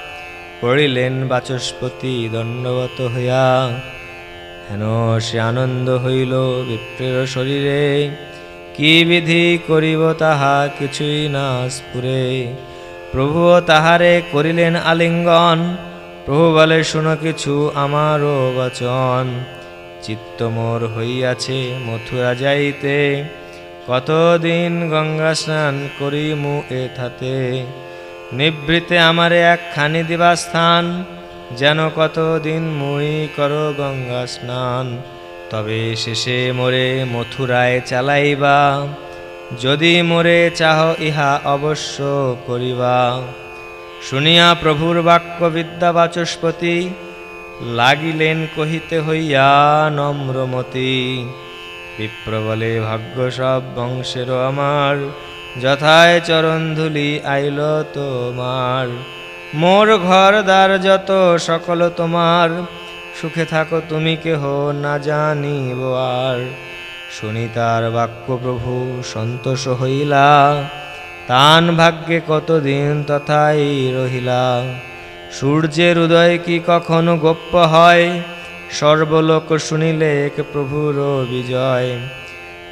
পড়িলেন বাচস্পতি দণ্ডবত হইয়া। হেন সে আনন্দ হইল বিপ্রের শরীরে। কি বিধি করিব তাহা কিছুই না স্ফুরে প্রভু তাহারে করিলেন আলিঙ্গন। প্রভু বলে, শুনো কিছু আমারও বচন। চিত্ত মোর হইয়াছে মথুরা যাইতে। কতদিন গঙ্গা স্নান করি মু এথাতে নিবৃতে আমারে একখানি দিবা স্থান, যেন কতদিন মুই কর গঙ্গা স্নান। তবে শেষে মোরে মথুরায় চালাইবা, যদি মোরে চাহ ইহা অবশ্য করিবা। শুনিয়া প্রভুর বাক্য বিদ্যা বাচস্পতি লাগিলেন কহিতে হইয়া, নম্রমতি। বিপ্র বলে ভাগ্য সব বংশের আমার, যথায় চরণধুলি আইল তোমার। মোর ঘর দ্বার যত সকল তোমার, সুখে থাকো তুমি কেহ না জানিব আর। শুনি তার বাক্য প্রভু, সন্তোষ হইলা। তান ভাগ্যে কতদিন তথাই রহিলা। সূর্যের উদয় কি কখনো গোপ্য হয়? সর্বলোক শুনিলে এক প্রভুর বিজয়।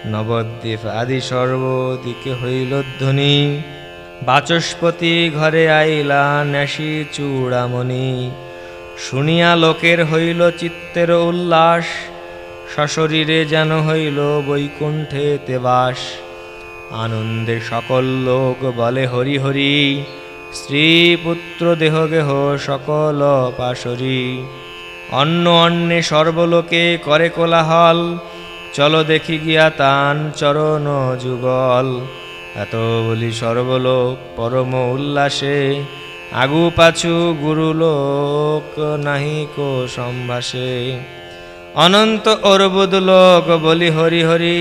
নবদ্বীপ আদি সর্বদিকে হইল ধ্বনি। বাচস্পতি ঘরে আইলা ন্যাসী চূড়ামণি। শুনিয়া লোকের হইল চিত্তের উল্লাস। সশরীরে যেন হইল বৈকুণ্ঠে তেবাস আনন্দে সকল লোক বলে হরি হরি। স্ত্রী পুত্র দেহ গেহ সকল পাশরি। অন্য অন্যে সর্বলোকে করে কোলাহল, চলো দেখি গিয়া তান চরণ যুগল। এত বলি সর্বলোক পরম উল্লাসে, আগু পাছু গুরুলোক নাহি কো সম্ভাসে। অনন্ত অর্বুদ লোক বলি হরি হরি,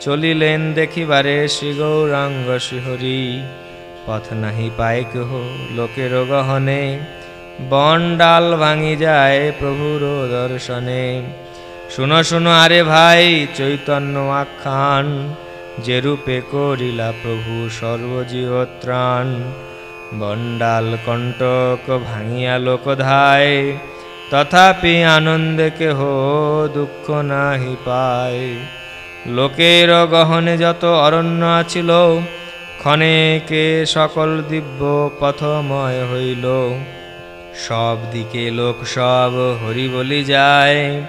চলিলেন দেখিবারে শ্রী গৌরাঙ্গ শ্রীহরি পথ নাহি পায় কেহ লোকের গহনে বন ডাল ভাঙি যায় প্রভুর দর্শনে। শুনো শুনো, আরে ভাই, চৈতন্য আখ্যান, যে রূপে করিলা প্রভু সর্বজীব ত্রাণ বন্ডাল কণ্টক ভাঙিয়া লোকধায় তথাপি আনন্দে কেহ দুঃখ নাহি পায়। লোকের গহনে যত অরণ্য আছিল ক্ষণেকে সকল দিব্য পথময় হইল। সব দিকে লোক সব হরি বলি যায়।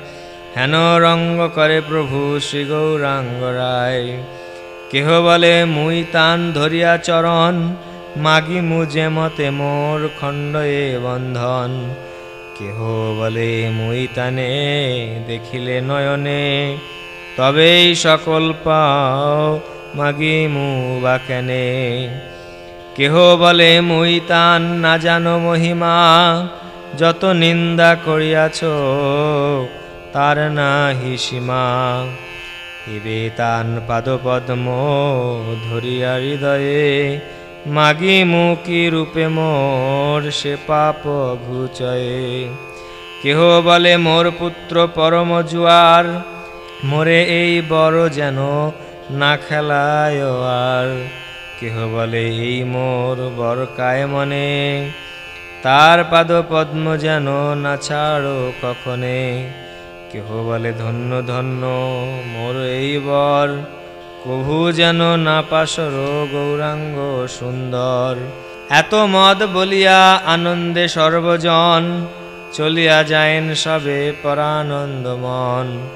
হেন রঙ্গ করে প্রভু শ্রী গৌরাঙ্গ রায়। কেহ বলে, মুই তান ধরিয়া চরণ, মাগি মু যে মতে মোর খণ্ড এ বন্ধন। কেহ বলে, মুই তানে দেখিলে নয়নে, তবেই সকল পাও মাগি মু বা কেনে কেহ বলে, মুই তান না জানো মহিমা, যত নিন্দা করিয়াছ, তার নাহি সীমা। হিবে তান পাদপদ্ম ধরিয়া হৃদয়ে মাগি মুকি রূপে মোর সে পাপ ঘুচয়ে কেহ বলে, মোর পুত্র পরম জুয়ার, মোরে এই বড় যেন না খেলায় আর। কেহ বলে, এই মোর বরকায় মনে? তার পাদ পদ্ম যেন না ছাড়ো কখনে? কেহ বলে, ধন্য ধন্য মোর এই বর। কভু যেন না পাশর গৌরাঙ্গ সুন্দর। এত মদ বলিয়া আনন্দে সর্বজন চলিয়া যায়েন সবে পরানন্দ মন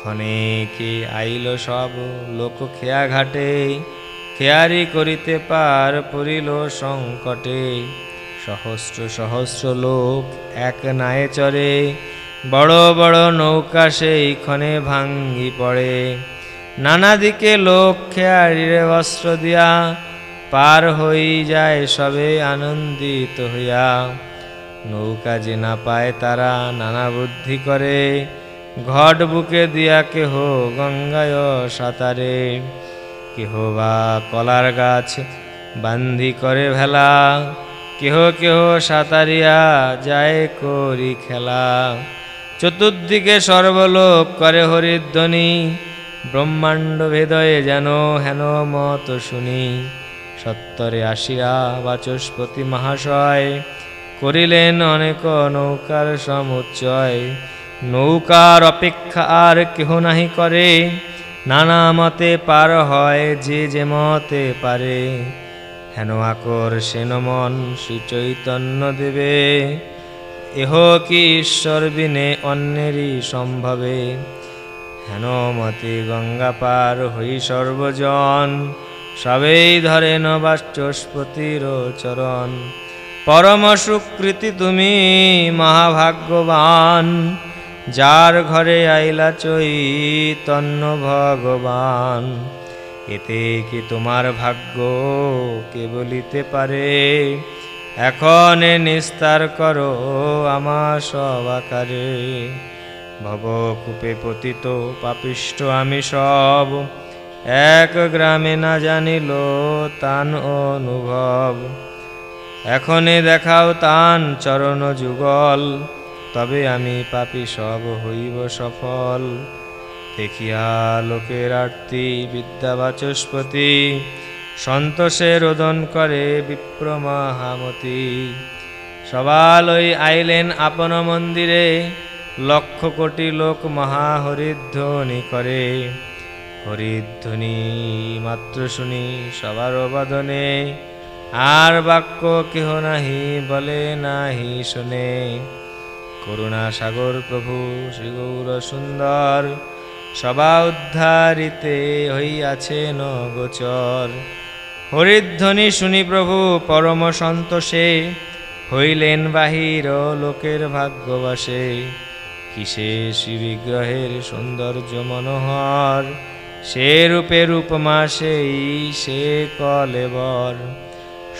ক্ষণেকে আইল সব লোক খেয়া ঘাটে খেয়ারি করিতে পার পড়িল সংকটে। সহস্র সহস্র লোক এক নায়ে চরে বড় বড় নৌকা সেই ক্ষণে ভাঙ্গি পড়ে। নানা দিকে লোক খেয়ারিরে বস্ত্র দিয়া পার হই যায় সবে আনন্দিত হইয়া। নৌকা যে না পায় তারা নানা বুদ্ধি করে। ঘট বুকে দিয়া কেহ গঙ্গায় সাঁতারে, কেহ বা কলার গাছ বান্ধি করে ভেলা, কেহ কেহ সাঁতারিয়া যায় করি খেলা। চতুর্দিকে সর্বলোক করে হরিধ্বনি, ব্রহ্মাণ্ড ভেদয়ে যেন হেন মত শুনি। সত্তরে আসিয়া বাচস্পতি মহাশয় করিলেন অনেক নৌকার সমুচ্চয় নৌকার অপেক্ষা আর কেহ নাহি করে। নানা মতে পার হয় যে যে মতে পারে। হেন আকর সেন মন শ্রী চৈতন্য দেবে। এহ কি ঈশ্বর বিনে অন্যেরই সম্ভবে। হেন মতে গঙ্গা পার হই সর্বজন। সবেই ধরেন বাচস্পতির চরণ। পরম সুকৃতি তুমি মহাভাগ্যবান। যার ঘরে আইলা চৈতন্য ভগবান, এতে কি তোমার ভাগ্য কে বলিতে পারে? এখন নিস্তার করো আমার সব আকারে। ভবকূপে পতিত পাপিষ্ট আমি সব, এক গ্রামে না জানিল তান অনুভব। এখনে দেখাও তান চরণ যুগল তবে আমি পাপি সব হইব সফল। দেখিয়া লোকের আরতি, বিদ্যা বাচস্পতি সন্তোষে রোদন করে বিপ্র মহামতি সবালই আইলেন আপন মন্দিরে, লক্ষ কোটি লোক মহা মহাহরিধ্বনি করে। হরিধ্বনি মাত্র শুনি সবার বাদনে, আর বাক্য কেহ নাহি বলে নাহি শোনে। করুণা সাগর প্রভু শ্রী গৌর সুন্দর সবা উদ্ধারিতে হইয়াছে ন গোচর হরিধ্বনি শুনি প্রভু, পরম সন্তোষে, হইলেন বাহির লোকের ভাগ্যবাসে। কিসে শ্রী বিগ্রহের সৌন্দর্য মনোহর, সে রূপে রূপমা সেই সে কলেবর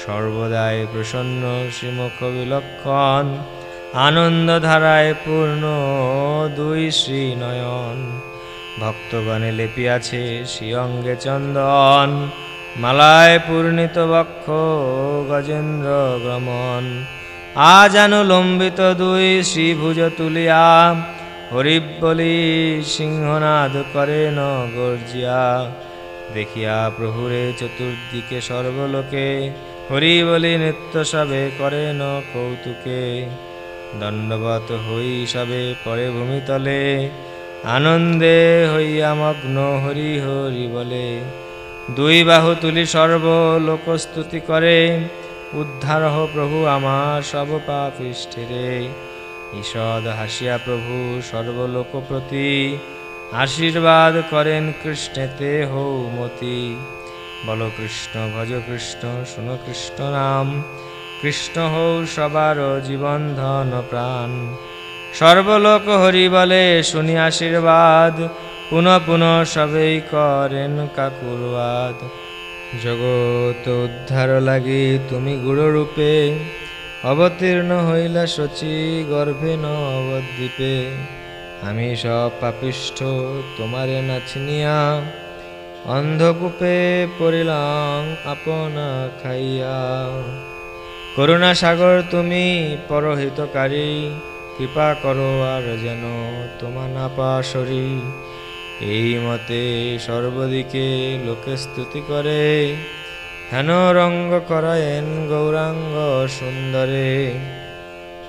সর্বদাই প্রসন্ন, শ্রীমুখ বিলক্ষণ আনন্দ ধারায় পূর্ণ দুই শ্রী নয়ন ভক্তগণে লেপিয়াছে শ্রী অঙ্গে চন্দন। মালায় পূর্ণিত বক্ষ গজেন্দ্র গ্রমণ আজানু লম্বিত দুই শ্রীভুজ তুলিয়া হরিব বলি সিংহনাদ করে ন গর্জিয়া দেখিয়া প্রভুরে চতুর্দিকে সর্বলোকে হরি বলি নৃত্য সবে করে ন কৌতুকে দণ্ডবত হই সবে পরে ভূমিতলে, আনন্দে হইয়া মগ্ন হরি হরি বলে। দুই বাহু তুলি সর্ব লোকস্তুতি করে, উদ্ধার হ প্রভু আমার সব পাপিষ্ঠেরে ঈষদ হাসিয়া প্রভু সর্বলোক প্রতি আশীর্বাদ করেন কৃষ্ণেতে হৌ মতি বল কৃষ্ণ, ভজ কৃষ্ণ, শুন কৃষ্ণ নাম কৃষ্ণ হৌ সবার জীবন ধন প্রাণ। সর্বলোক হরি বলে শুনি আশীর্বাদ, পুনঃ পুনঃ সবেই করেন কাকুরবাদ জগৎ উদ্ধার লাগি তুমি গুরুরূপে অবতীর্ণ হইলা শচী গর্ভে নবদ্বীপে। আমি সব পাপিষ্ঠ তোমারে নাচিনিয়া, অন্ধকূপে পড়িলাম আপনা খাইয়া। করুণা সাগর, তুমি পরহিতকারী। কৃপা করো আর যেন তোমা না পাশরি এই মতে সর্বদিকে লোকে স্তুতি করে। হেন রঙ্গ করায়েন গৌরাঙ্গ সুন্দরে।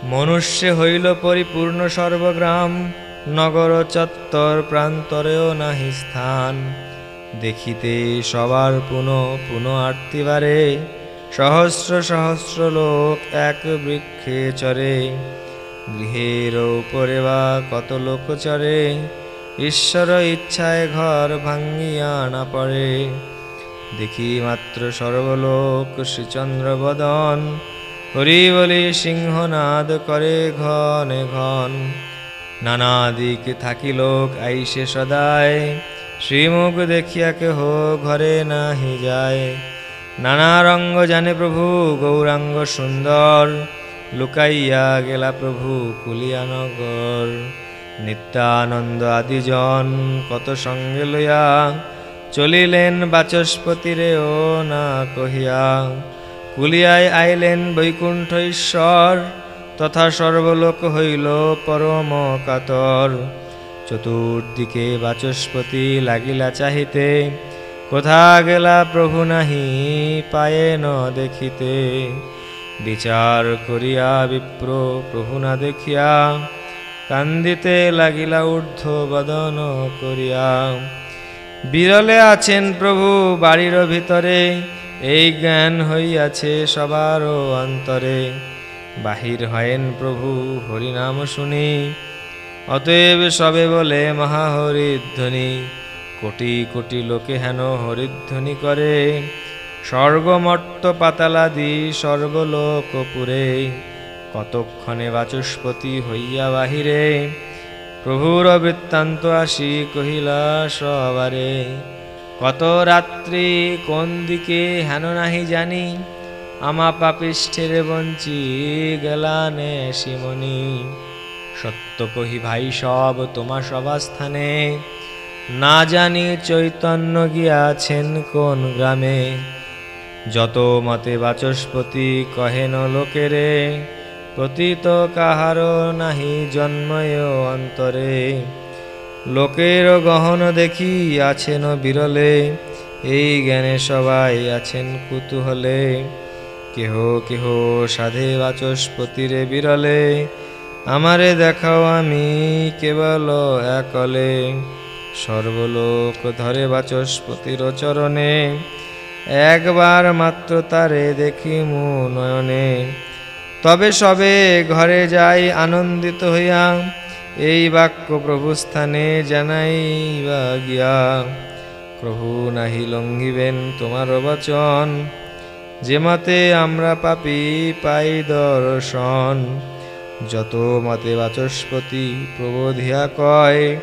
মনুষ্য হইল পরিপূর্ণ সর্বগ্রাম। নগর চত্বর প্রান্তরেও নাহি স্থান। দেখিতে সবার পুনঃ পুনঃ আরতিবারে সহস্র সহস্র লোক এক বৃক্ষে চরে গৃহের উপরে বা কত লোক চরে ঈশ্বর ইচ্ছায় ঘর ভাঙ্গিয়া না পড়ে। দেখি মাত্র সর্বলোক শ্রীচন্দ্র বদন, হরি বলি সিংহনাদ করে ঘনে ঘন। নানা দিক থাকি লোক আইসে সদায়, শ্রীমুখ দেখিয়া কেহ ঘরে নাহি যায়। নানা রঙ্গ জানে প্রভু, গৌরাঙ্গ সুন্দর। লুকাইয়া গেলা প্রভু কুলিয়ানগর। নিত্যানন্দ আদিজন কত সঙ্গে লইয়া চলিলেন বাচস্পতিরে ও না কহিয়া। কুলিয়ায় আইলেন বৈকুণ্ঠ ঈশ্বর, তথা সর্বলোক হইল পরম কাতর। চতুর্দিকে বাচস্পতি লাগিলা চাহিতে কোথা গেলা প্রভু নাহি পায়ে ন দেখিতে। বিচার করিয়া বিপ্র প্রভু না দেখিয়া, কান্দিতে লাগিলা ঊর্ধ্ব বদন করিয়া। বিরলে আছেন প্রভু বাড়ির ভিতরে, এই জ্ঞান হইয়াছে সবার অন্তরে। বাহির হয়েন প্রভু হরিনাম শুনি, অতএব সবে বলে মহাহরিধ্বনি। কোটি কোটি লোকে হেন হরিধ্বনি করে। স্বর্গমর্ত পাতালাদি সর্বলোকপুরে কতক্ষণে বাচস্পতি হইয়া বাহিরে? প্রভুর বৃত্তান্ত আসি কহিলা, সবারে, কত রাত্রি কোন দিকে হেন নাহি জানি? আমা পাপিষ্ঠের বঞ্চি গেলানে শিমনি। সত্য কহি ভাই, সব তোমা সবাস্থানে না জানি চৈতন্য গিয়াছেন কোন গ্রামে। যত মতে বাচস্পতি কহেন লোকেরে, প্রতীত কাহার নাহি জন্ময় অন্তরে। লোকের গহন দেখি আছেন বিরলে, এই জ্ঞানে সবাই আছেন কুতূহলে। কেহ কেহ সাধে বাচস্পতিরে বিরলে, আমারে দেখাও আমি কেবল একলে। সর্বলোক ধরে বাচস্পতির চরণে একবার মাত্র তারে দেখি মু নয়নে তবে সবে ঘরে যাই আনন্দিত হইয়া, এই বাক্য প্রভু স্থানে জানাইবা গিয়া। প্রভু নাহি লঙ্ঘিবেন তোমার বচন, যে মতে আমরা পাপি পাই দর্শন। যত মতে বাচস্পতি প্রবোধিয়া কয়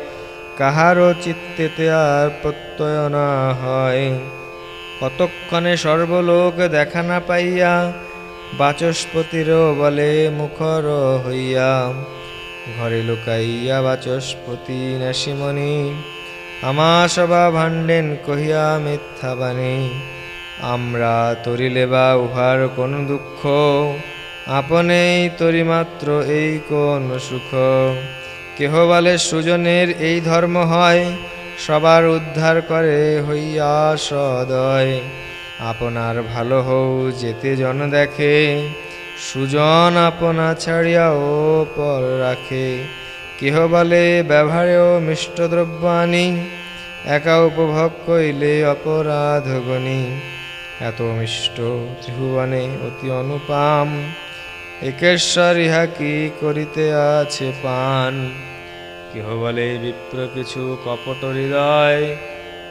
কাহারও চিত্তেতে আর প্রত্যয় না হয়। কতক্ষণে সর্বলোক দেখা না পাইয়া বাচস্পতিরও বলে মুখর হইয়া ঘরে লুকাইয়া বাচস্পতি নাসিমণি আমা সবা ভাণ্ডেন কহিয়া মিথ্যা বাণী। আমরা তরিলে বা উহার কোন দুঃখ? আপনেই তরি মাত্র এই কোন সুখ? কেহ বলে সুজনের এই ধর্ম হয়, সবার উদ্ধার করে হইয়া সদয়। আপনার ভালো হও, যেতে জন দেখে, সুজন আপনা ছাড়িয়াও পর রাখে। কেহ বলে ব্যবহারেও মিষ্ট দ্রব্য আনি একা উপভোগ কইলে অপরাধ গণি। এত মিষ্ট ত্রিভুবনে অতি অনুপাম। একেশ্বর ইহা কি করিতে আছে পান? কেহ বলে বিপ্র কিছু কপট হৃদয়?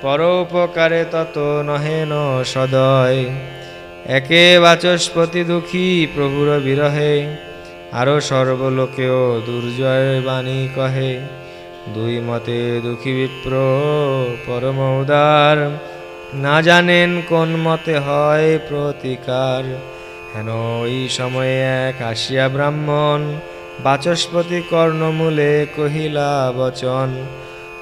পরোপকারে তত ন সদয়। একে বাচস্পতি দুঃখী প্রভুর বিরহে। আরও সর্বলোকেও দুর্জয় বাণী কহে। দুই মতে দুঃখী বিপ্র পরম উদার। না জানেন কোন মতে হয় প্রতিকার। হেন ওই সময়ে এক আসিয়া ব্রাহ্মণ বাচস্পতি কর্ণমূলে কহিলা, বচন,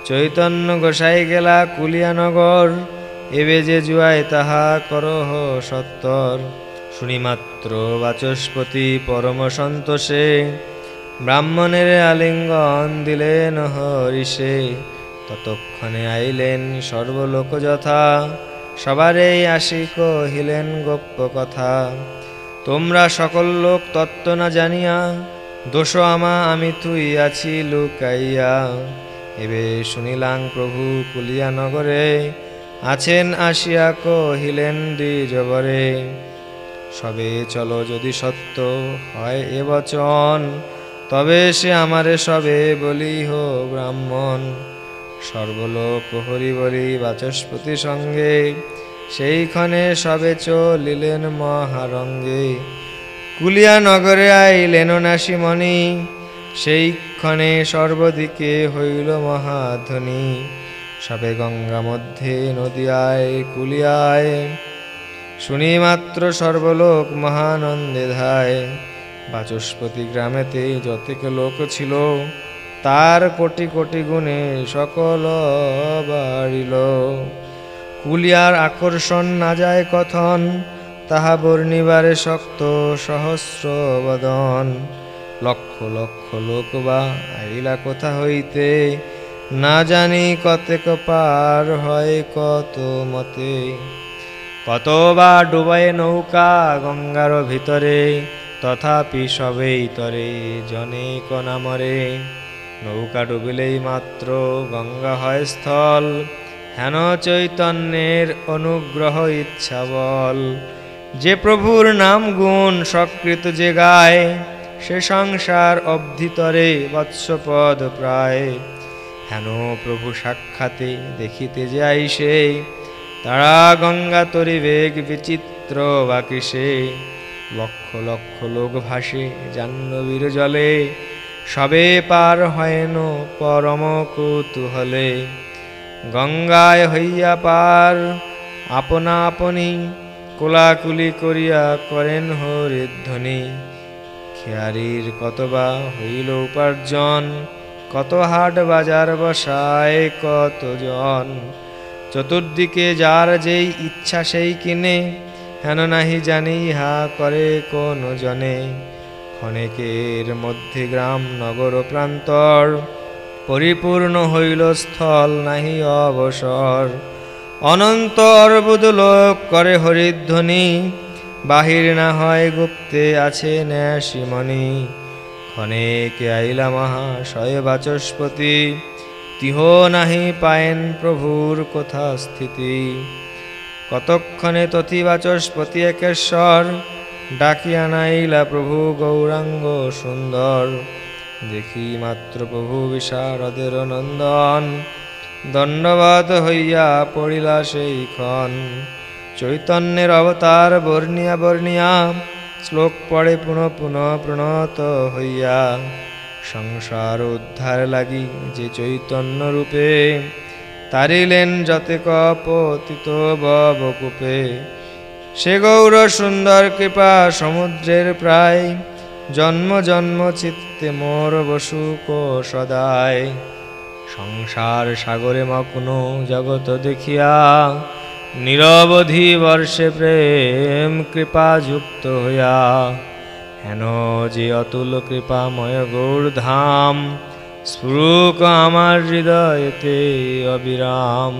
চৈতন্য গোসাই গেলা কুলিয়ানগর, এবে যে জুয়ায় তাহা করহ সত্তর। শুনিমাত্র বাচস্পতি পরম সন্তোষে, ব্রাহ্মণের আলিঙ্গন দিলেন হরিষে। ততক্ষণে আইলেন সর্বলোক যথা সবারেই আসি কহিলেন গোপ্য কথা। তোমরা সকল লোক তত্ত্ব না জানিয়া, দোষ আমা আমি তুই আছি লুকাইয়া। এবে শুনিলাং প্রভু কুলিয়া নগরে আছেন আসিয়া কহিলেন দ্বিজবরে, সবে চলো যদি সত্য হয় এ বচন, তবে সে আমারে সবে বলি হো ব্রাহ্মণ। সর্বলোক হরি বলি বাচস্পতি সঙ্গে সেইখানে সবে চলিলেন মহারঙ্গে। কুলিয়া নগরে আইলেন নাসিমণি। সেইক্ষণে সর্বদিকে হইল মহাধ্বনি। সবে গঙ্গা মধ্যে নদিয়ায় কুলিয়ায় শুনি মাত্র সর্বলোক মহানন্দে ধায়। বাচস্পতি গ্রামেতে যতেক লোক ছিল, তার কোটি কোটি গুণে সকল বাড়িল। কুলিয়ার আকর্ষণ না যায় কথন, তাহা বর্ণিবারে শক্ত সহস্র বদন। লক্ষ লক্ষ লোক বা আইলা কোথা হইতে, না জানি কতেক পার হয় কত মতে। কত বা ডুবায় নৌকা গঙ্গার ভিতরে, তথাপি সবেই তরে জনে কনামরে। নৌকা ডুবিলেই মাত্র গঙ্গা হয় স্থল হেন চৈতন্যের অনুগ্রহ ইচ্ছা বল যে প্রভুর নাম গুণ সকৃত যে গায়, সে সংসার অবধিতরে বৎসপদ প্রায়। হেন প্রভু সাক্ষাতে দেখিতে যাই সে তারা গঙ্গা তরি বেগ বিচিত্র বাকিসে লক্ষ লক্ষ লোক ভাসে জাহ্নবীর জলে, সবে পার হেন পরম কৌতূহলে। গঙ্গায় হইয়া পার। আপনা আপনি কোলাকুলি করিয়া করেন হরিধ্বনি। খেয়ারির কতবা হইল উপার্জন, কত হাট বাজার বসায় কতজন? চতুর্দিকে যার যেই ইচ্ছা সেই কিনে, হেন নাহি জানি হা করে কোন জনে ক্ষণেকের মধ্যে গ্রাম, নগর প্রান্তর পরিপূর্ণ হইল স্থল নাহি অবসর। অনন্ত অর্বুদ লোক করে হরিধ্বনি, বাহির না হয় গুপ্তে আছে ন্যাসিমণি। ক্ষণেকে আইলা মহাশয় বাচস্পতি, তিহ নাহি পায়েন প্রভুর কোথা স্থিতি। কতক্ষণে তথি বাচস্পতি একেশ্বর, ডাকিয়া নাইলা প্রভু গৌরাঙ্গ সুন্দর। দেখি মাত্র প্রভু বিশারদের নন্দন। দণ্ডবাদ হইয়া পড়িলা সেই ক্ষণ চৈতন্যের অবতার বর্ণিয়া বর্ণিয়া, শ্লোক পড়ে পুনঃ পুনঃ প্রণত হইয়া, সংসার উদ্ধার লাগি যে চৈতন্য রূপে, তারিলেন যতে কপতিত ববকূপে। সে গৌর সুন্দর কৃপা সমুদ্রের প্রায় জন্ম জন্ম চিত্তে মোর বসুক সদায় সংসার সাগরে মগ্ন জগত দেখিয়া নিরবধি বর্ষে প্রেম কৃপা যুক্ত হইয়া, হেন যে অতুল কৃপাময় গৌর ধাম, স্ফুরুক আমার হৃদয়তে অবিরাম।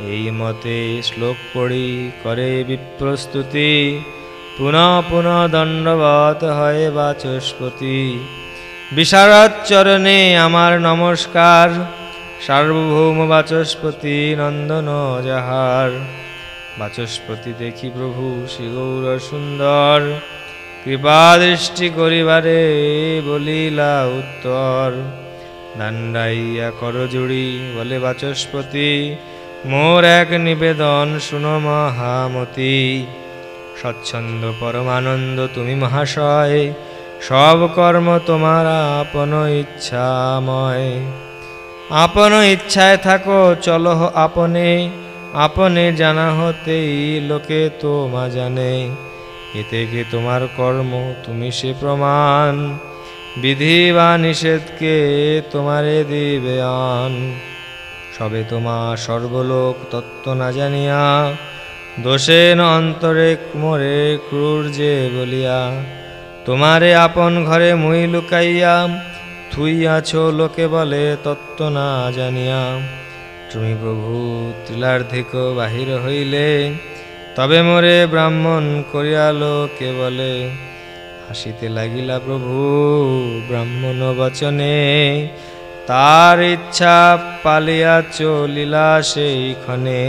এই মতে শ্লোক পড়ি করে বিপ্রস্তুতি পুনঃ পুনঃ দণ্ডবত হয় বাচস্পতি। বিশারদ চরণে আমার নমস্কার। সার্বভৌম বাচস্পতি নন্দন যাহার। বাচস্পতি দেখি প্রভু শ্রী গৌর সুন্দর। কৃপা দৃষ্টি করিবারে বলিলা উত্তর। দান্ডাইয়া করজুড়ি বলে বাচস্পতি, মোর এক নিবেদন শুনো মহামতি। স্বচ্ছন্দ পরমানন্দ তুমি মহাশয়, সব কর্ম তোমার আপন ইচ্ছাময়। আপন ইচ্ছায় থাকো, চলো আপনে আপনে জানা হতেই লোকে তোমা জানে। এতে কি তোমার কর্ম, তুমি সে প্রমাণ। বিধি বা নিষেধকে তোমারে দিবে আন। সবে তোমা সর্বলোক তত্ত্ব না জানিয়া দোষে ন অন্তরে মোরে ক্রূর যে বলিয়া, তোমারে আপন ঘরে মুই লুকাইয়া, থুইয়াছ লোকে বলে তত্ত্ব না জানিয়া। তুমি প্রভু ত্রিলার্ধিক বাহির হইলে, তবে মোরে ব্রাহ্মণ করিয়া লোকে বলে, হাসিতে লাগিলা প্রভু ব্রাহ্মণ বচনে। তার ইচ্ছা পালিয়া চলিলা সেই ক্ষণে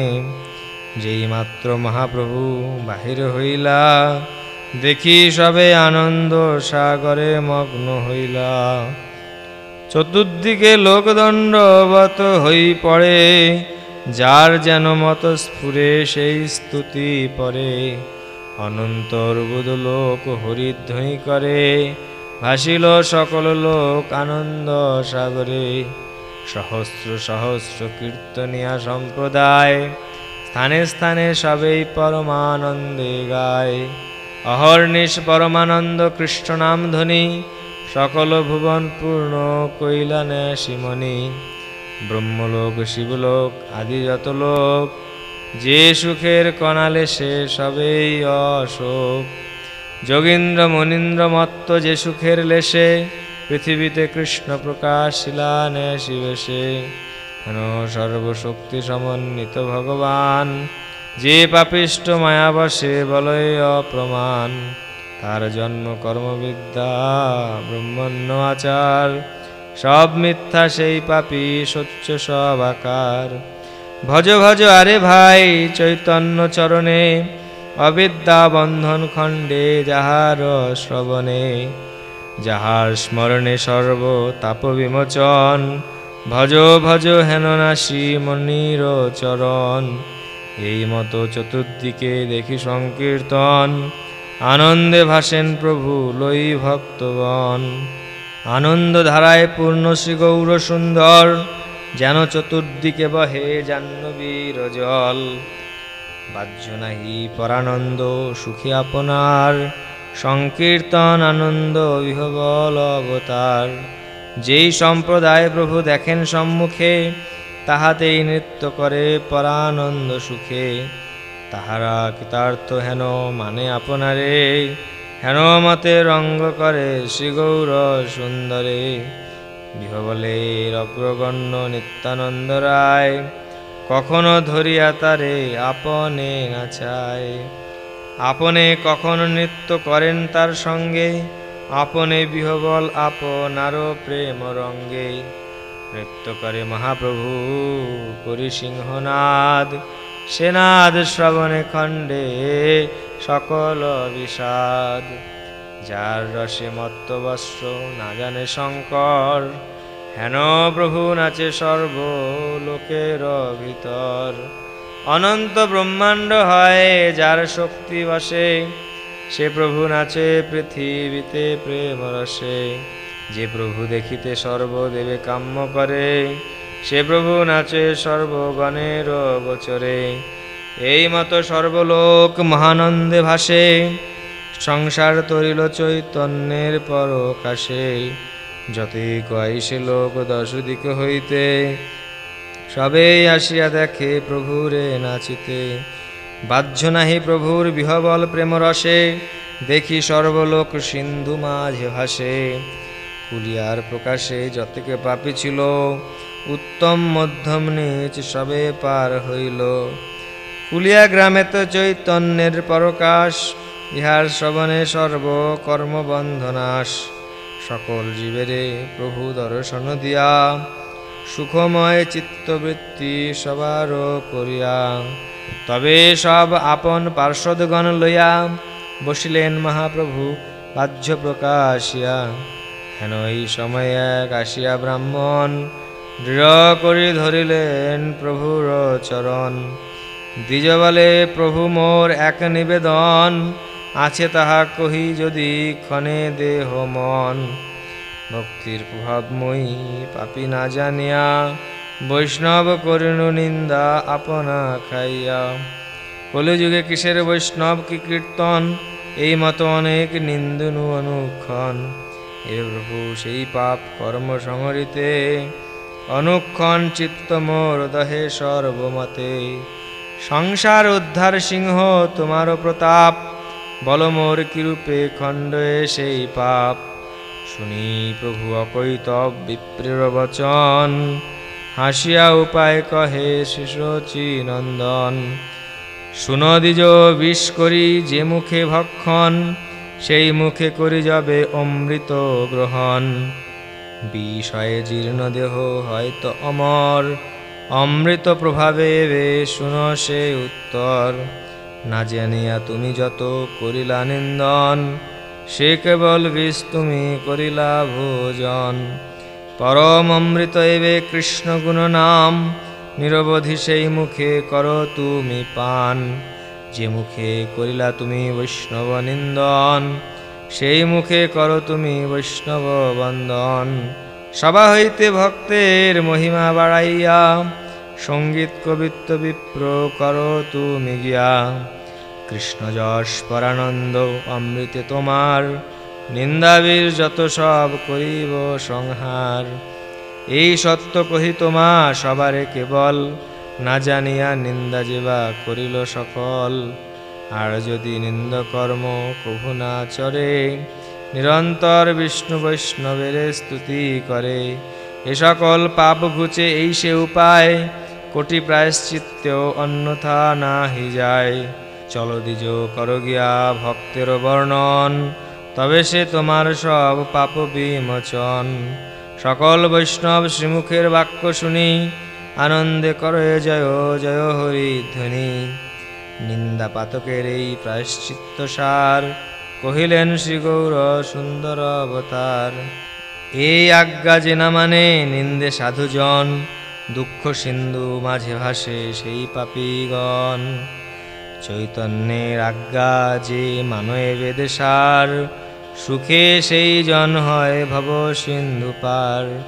যেই মাত্র মহাপ্রভু বাহির হইলা, দেখি সবে আনন্দ সাগরে মগ্ন হইলা। চতুর্দিকে লোকদণ্ডবত হই পড়ে, যার যেন মত স্ফুরে সেই স্তুতি পরে অনন্ত অর্বুদ লোক হরিধ্বনি করে, ভাসিল সকল লোক আনন্দ সাগরে। সহস্র সহস্র কীর্তনিয়া সম্প্রদায় স্থানে স্থানে সবেই পরমানন্দে গায়। অহর্নিশ পরমানন্দ কৃষ্ণ নাম ধ্বনি, সকল ভুবন পূর্ণ কৈলানে শিমনি। ব্রহ্মলোক, শিবলোক, আদি যত লোক, যে সুখের কণালে সে সবেই অশোক। যোগীন্দ্র, মনীন্দ্র মত্ত যে সুখের লেশে, পৃথিবীতে কৃষ্ণ প্রকাশ, শিলানে শিবেশে। সর্বশক্তি সমন্বিত ভগবান। যে পাপিষ্ট মায়াবশে বলয় অপ্রমাণ, তার জন্ম কর্মবিদ্যা ব্রহ্মণ্য আচার। সব মিথ্যা সেই পাপি সচ্চ সব আকার। ভজ ভজ আরে ভাই চৈতন্য চরণে, অবিদ্যা বন্ধন খণ্ডে যাহার শ্রবণে, যাহার স্মরণে সর্ব তাপ বিমোচন ভজ ভজ হেন নাসি মনির চরণ। এই মতো চতুর্দিকে দেখি সংকীর্তন। আনন্দে ভাসেন প্রভু লই ভক্তগণ। আনন্দ ধারায় পূর্ণ শ্রী গৌর সুন্দর, যেন চতুর্দিকে বহে জাহ্নবীর জল। বাহ্য নাহি পরানন্দ, সুখী আপনার। সংকীর্তন আনন্দ বিহবল অবতার। যেই সম্প্রদায় প্রভু দেখেন সম্মুখে, তাহাতেই নৃত্য করে পরানন্দ সুখে। তাহারা কৃতার্থ হেন মানে আপনারে, হেন মতে রঙ্গ করে শ্রীগৌর সুন্দরে। বিহবলের অগ্রগণ্য নিত্যানন্দ রায়, কখনো ধরিয়া তারে আপনে নাচায় আপনে কখনো নৃত্য করেন তার সঙ্গে আপনে বিহবল আপনারও প্রেম রঙ্গে নৃত্য করে মহাপ্রভু করি সিংহনাদ সেনাদ শ্রবণে খণ্ডে সকল বিষাদ। যার রসে মত্ত বস্ত্র না জানে শঙ্কর, হেন প্রভু নাচে সর্ব লোকের ভিতর। অনন্ত ব্রহ্মাণ্ড হয় যার শক্তি বসে সে প্রভু নাচে পৃথিবীতে প্রেম রসে। যে প্রভু দেখিতে সর্বদেবে কাম্য করে, সে প্রভু নাচে সর্বগণের গোচরে এই মতো সর্বলোক মহানন্দে ভাসে, সংসার তরিল চৈতন্যের পরকাশে। যতই কয়সে লোক দশ দিক হইতে, সবেই আসিয়া দেখে প্রভুরে নাচিতে। বাহ্য নাহি প্রভুর বিহবল প্রেম রসে দেখি সর্বলোক সিন্ধু মাঝে ভাসে। কুলিয়ার প্রকাশে যতকে পাপি ছিল, উত্তম মধ্যম নিচ সবে পার হইল। কুলিয়া গ্রামে তো চৈতন্যের পরকাশ, ইহার শ্রবণে সর্ব কর্মবন্ধনাশ সকল জীবেরে প্রভু দর্শন দিয়া, সুখময় চিত্তবৃত্তি সবার করিয়া। তবে সব আপন পার্শ্বদগণ লইয়া বসিলেন মহাপ্রভু, বাহ্য প্রকাশিয়া। হেন এই সময় এক আসিয়া ব্রাহ্মণ দৃঢ় করি ধরিলেন প্রভুর চরণ। দ্বিজ বলে প্রভু মোর এক নিবেদন আছে তাহা কহি যদি ক্ষণে দেহ মন। ভক্তির প্রভাব প্রভাবময়ী পাপি না জানিয়া বৈষ্ণব করিনু নিন্দা আপনা খাইয়া। কলিযুগে কিসের বৈষ্ণব কি কীর্তন? এই মতো অনেক নিন্দনু অনুক্ষণ। এ প্রভু, সেই পাপ কর্ম সংহরিতে অনুক্ষণ চিত্ত মোর দহে সর্বমতে। সংসার উদ্ধার সিংহ তোমার প্রতাপ। বল মোর কিরূপে খণ্ডে সেই পাপ? শুনি প্রভু অকৈতব বিপ্রের বচন হাসিয়া উপায় কহে শিশুচি নন্দন। সুনদিজ বিষ করি যে মুখে ভক্ষণ, সেই মুখে করি যাবে অমৃত গ্রহণ। বিষয়ে জীর্ণ দেহ হয়তো অমর, অমৃত প্রভাবে বে শুন সে উত্তর। না জানিয়া তুমি যত করিলা নিন্দন, সে কেবল বিষ তুমি করিলা ভোজন। পরম অমৃত এবে কৃষ্ণ গুণ নাম নিরবধি সেই মুখে কর তুমি পান। যে মুখে করিলা তুমি বৈষ্ণব নিন্দন সেই মুখে কর তুমি বৈষ্ণব বন্দন সভা হইতে ভক্তের মহিমা বাড়াইয়া, সংগীত কবিত্ব বিপ্র কর তুমি গিয়া। কৃষ্ণ যশ পরানন্দ অমৃতে তোমার নিন্দাবীর যত সব করিব সংহার। এই সত্য কহি তোমা, সবারে কেবল। না জানিয়া নিন্দা যেবা করিল সকল। আর যদি নিন্দ কর্ম কভু না চরে নিরন্তর বিষ্ণু বৈষ্ণবের স্তুতি করে। এ সকল পাপ ঘুচে এই সে উপায়, কোটি প্রায়শ্চিত্তেও অন্যথা না হি যায়। চলো দ্বিজ কর গিয়া ভক্তের বর্ণন। তবে সে তোমার সব পাপ বিমোচন। সকল বৈষ্ণব শ্রীমুখের বাক্য শুনি, আনন্দে করে জয় জয় হরি ধ্বনি নিন্দা পাতকের এই প্রায়শ্চিত্ত সার, কহিলেন শ্রী গৌর সুন্দর অবতার এই আজ্ঞা যে না মানে নিন্দে সাধুজন, দুঃখ সিন্ধু মাঝে ভাসে সেই পাপীগণ। চৈতন্যের আজ্ঞা যে মানয়ে বেদে সার সুখে সেই জন হয় ভব সিন্ধু পার।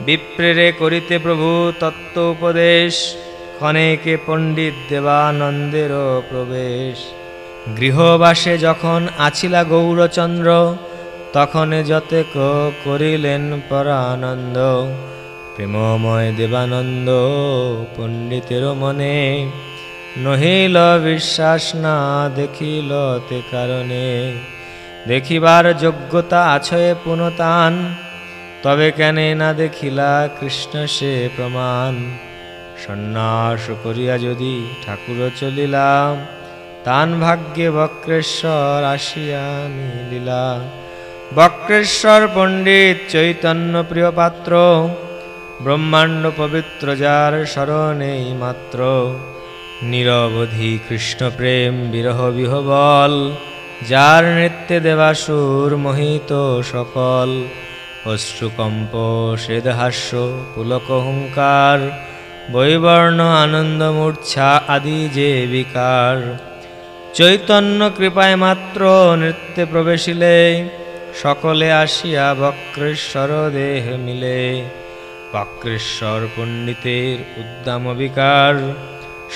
বিপ্রেরে করিতে প্রভু তত্ত্ব উপদেশ, ক্ষণেকে পণ্ডিত দেবানন্দেরও প্রবেশ। গৃহবাসে যখন আছিলা গৌরচন্দ্র, তখন যতেক করিলেন পরানন্দ। প্রেমময় দেবানন্দ, পণ্ডিতের মনে নহিল বিশ্বাস না দেখিল তে কারণে। দেখিবার যোগ্যতা আছে পুনতান, তবে কেন না দেখিলা কৃষ্ণ সে প্রমাণ। সন্ন্যাস করিয়া যদি ঠাকুর চলিলাম, তান ভাগ্যে বক্রেশ্বর আসিয়া মিলিলা বক্রেশ্বর পণ্ডিত চৈতন্য প্রিয় পাত্র ব্রহ্মাণ্ড পবিত্র যার স্মরণেই মাত্র নিরবধি কৃষ্ণ প্রেম বিরহ বিহবল যার নৃত্যে দেবাসুর মোহিত সকল, অশ্রুকম্প শ্বেদহাস্য পুলক হুঙ্কার, বৈবর্ণ আনন্দ মূর্ছা আদি যে বিকার। চৈতন্য কৃপায় মাত্র নৃত্যে প্রবেশিলে, সকলে আসিয়া বক্রেশ্বর দেহ মিলে। বক্রেশ্বর পণ্ডিতের উদ্দাম বিকার,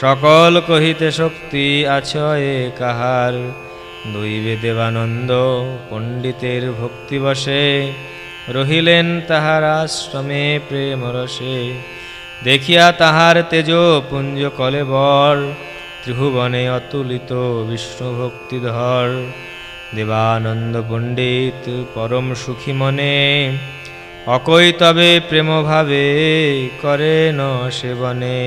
সকল কহিতে শক্তি আছয়ে কাহার। দৈবে দেবানন্দ পণ্ডিতের ভক্তিবশে রহিলেন তাহার আশ্রমে প্রেমরসে। দেখিয়া তাহার তেজ পুঞ্জ কলেবর ত্রিভুবনে অতুলিত বিষ্ণু ভক্তিধর দেবানন্দ পণ্ডিত পরম সুখী মনে, অকই তবে প্রেমভাবে করে ন সেবনে।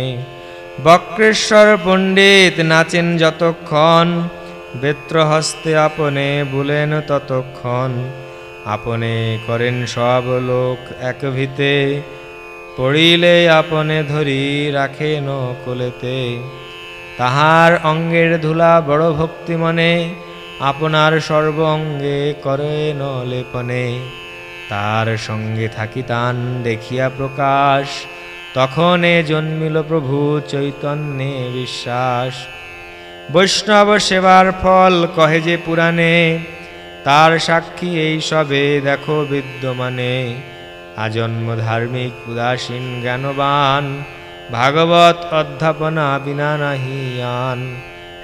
বক্রেশ্বর পণ্ডিত নাচেন যতক্ষণ বেত্র হস্তে আপনে বুলেন ততক্ষণ। আপনে করেন সব লোক এক ভিতে। পড়িলে আপনে ধরি রাখেন কোলেতে। তাহার অঙ্গের ধুলা বড় ভক্তি মনে, আপনার সর্ব অঙ্গে করেন লেপনে। তার সঙ্গে থাকি তান দেখিয়া প্রকাশ, তখনে জন্মিল প্রভু চৈতন্যে বিশ্বাস। বৈষ্ণব সেবার ফল কহে যে পুরাণে, তার সাক্ষী এই সবে দেখো বিদ্যমানে। আজন্ম ধার্মিক উদাসীন জ্ঞানবান, ভাগবত অধ্যাপনা বিনা নাহিয়ান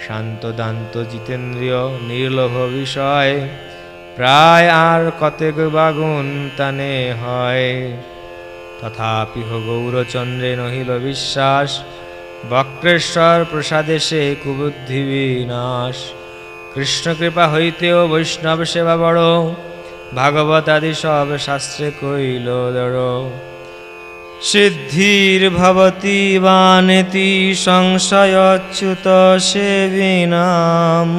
শান্ত দান্ত জিতেন্দ্রীয় নির্লোভ বিষয়, প্রায় আর কতেক বাগুন তানে হয়। তথাপি হো গৌরচন্দ্রে নহিল বিশ্বাস বক্রেশ্বর প্রসাদে সে কুবুদ্ধি বিনাশ। কৃষ্ণ কৃপা হইতেও বৈষ্ণব সেবা বড়। ভাগবত আদি সব শাস্ত্রে কইল দড়। সিদ্ধির ভবতি বানেতি সংশয়চ্যুত সেবিনাম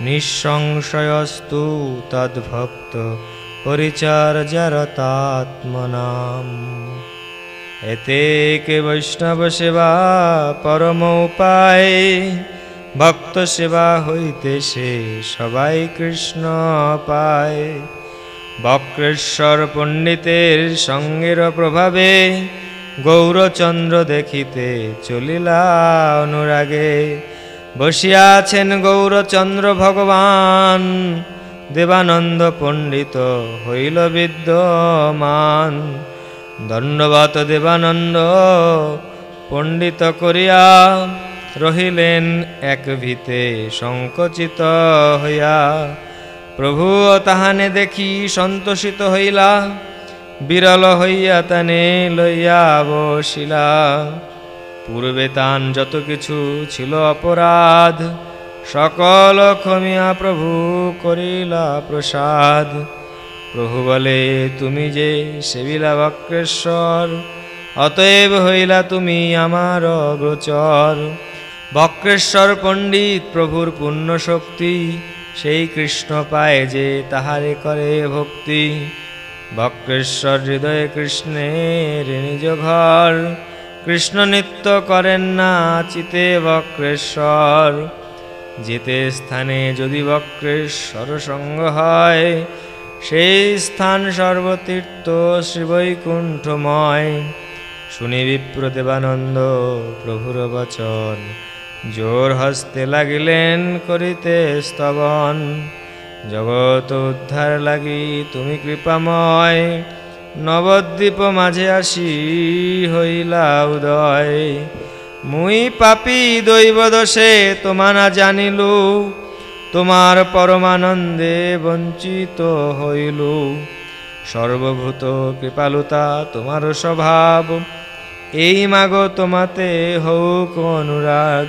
নিঃসংশয়স্তু তদ্ভক্ত পরিচর্যারতাত্মনাম। এতে কে বৈষ্ণব সেবা পরম উপায়। ভক্ত সেবা হইতে সে সবাই কৃষ্ণ পায়। বক্রেশ্বর পণ্ডিতের সঙ্গের প্রভাবে গৌরচন্দ্র দেখিতে চলিলা অনুরাগে। বসিয়াছেন গৌরচন্দ্র ভগবান, দেবানন্দ পণ্ডিত হইল বিদ্যমান। দণ্ডবত দেবানন্দ পণ্ডিত করিয়া রহিলেন এক ভিতে সংকোচিত হইয়া। প্রভু তাহানে দেখি সন্তোষিত হইলা, বিরল হইয়া তানে লইয়া বসিলা। পূর্বে তান যত কিছু ছিল অপরাধ, সকল ক্ষমিয়া প্রভু করিলা প্রসাদ। প্রভু বলে, তুমি যে সেবিলা বক্রেশ্বর, অতএব হইলা তুমি আমার অগ্রচর। বক্রেশ্বর পণ্ডিত প্রভুর পুণ্য শক্তি, সেই কৃষ্ণ পায় যে তাহারে করে ভক্তি। বক্রেশ্বর হৃদয়ে কৃষ্ণের নিজ ঘর, কৃষ্ণ নিত্য করেন না চিতে বক্রেশ্বর। যেতে স্থানে যদি বক্রেশ্বর সঙ্গ হয় সেই স্থান সর্বতীর্থ শ্রীবৈকুণ্ঠময় শুনি বিপ্রদেবানন্দ প্রভুর বচন। জোর হস্তে লাগিলেন করিতে স্তবন। জগৎ উদ্ধার লাগি তুমি কৃপাময়। নবদ্বীপ মাঝে আসি হইলা উদয়। মুই পাপি দৈব দোষে তোমা না জানিলু। তোমার পরমানন্দে বঞ্চিত হইল। সর্বভূত কৃপালুতা তোমার স্বভাব। এই মাগো তোমাতে হৌক অনুরাগ।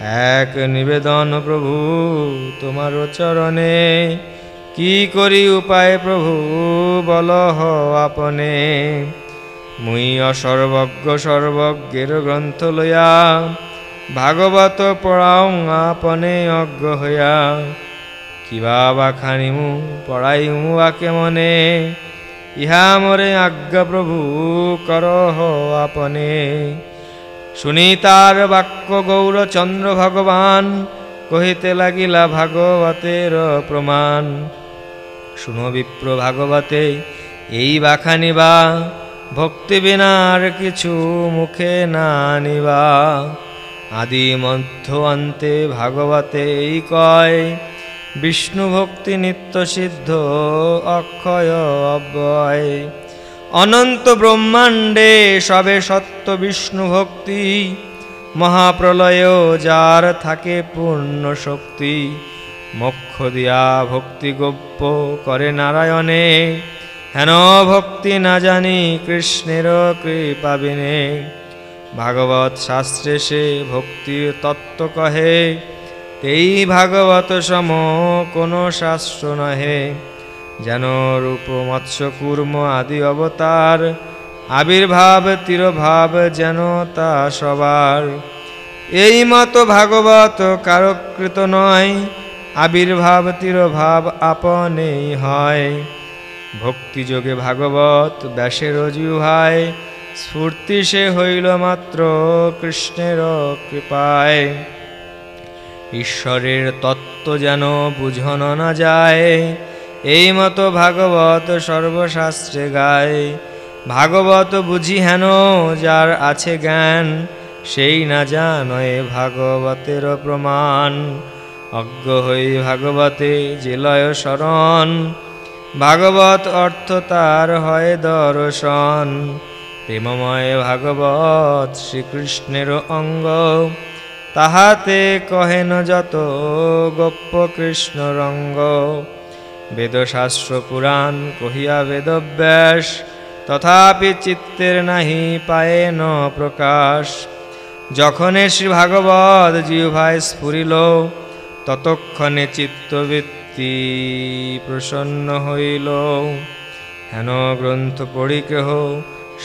এক নিবেদন প্রভু তোমার চরণে। কি করি উপায় প্রভু বল আপনে। মুই অসর্বজ্ঞ সর্বজ্ঞের গ্রন্থ লইয়া ভাগবত পড়াও আপনে অজ্ঞ হইয়া। কিবা বা খানিমু পড়াইমু আকে মনে। ইহা মোরে আজ্ঞা প্রভু করহ আপনে। শুনি তার বাক্য গৌরচন্দ্র ভগবান কহিতে লাগিলা ভাগবতের প্রমাণ শুনো বিপ্র ভাগবতে এই বাখানি বা ভক্তি বিনার কিছু মুখে না নিবা আদি মধ্য অন্তে ভাগবতে এই কয়, বিষ্ণু ভক্তি নিত্য সিদ্ধ অক্ষয় অব্যয়। অনন্ত ব্রহ্মাণ্ডে সবে সত্য বিষ্ণু ভক্তি মহাপ্রলয়েও যার থাকে পূর্ণ শক্তি। মোক্ষ দিয়া ভক্তি গোপ্য করে নারায়ণে, হেন ভক্তি না জানি কৃষ্ণের কৃপা বিনে। ভাগবত শাস্ত্রে সে ভক্তির তত্ত্ব কহে এই ভাগবত সম কোনো শাস্ত্র নহে। যেন রূপ, মৎস্য, কুর্ম আদি অবতার, আবির্ভাব, তিরভাব যেন তা সবার। এই মতো ভাগবত কারকৃত নয়, আবির্ভাব, তিরভাব আপনেই হয়। ভক্তিযোগে ভাগবত ব্যাসের জিহায় স্ফূর্তি সে হইল মাত্র কৃষ্ণের কৃপায়। ঈশ্বরের তত্ত্ব যেন বুঝন না যায়, এই মতো ভাগবত সর্বশাস্ত্রে গায়। ভাগবত বুঝি হেন যার আছে জ্ঞান, সেই না জানয় ভাগবতের প্রমাণ। অজ্ঞ হই ভাগবতে যে লয় শরণ, ভাগবত অর্থ তার হয় দর্শন। প্রেমময় ভাগবত শ্রীকৃষ্ণের অঙ্গ। তাহাতে কহেন যত গোপ্য কৃষ্ণ রঙ্গ। বেদশাস্ত্র পুরাণ কহিয়া বেদব্যাস, তথাপি চিত্তের নাহি পায়ে ন প্রকাশ। যখনে শ্রী ভাগবত জিহ্বাই স্ফুরিল, ততক্ষণে চিত্তবৃত্তি প্রসন্ন হইল। হেন গ্রন্থ পড়ি কেহ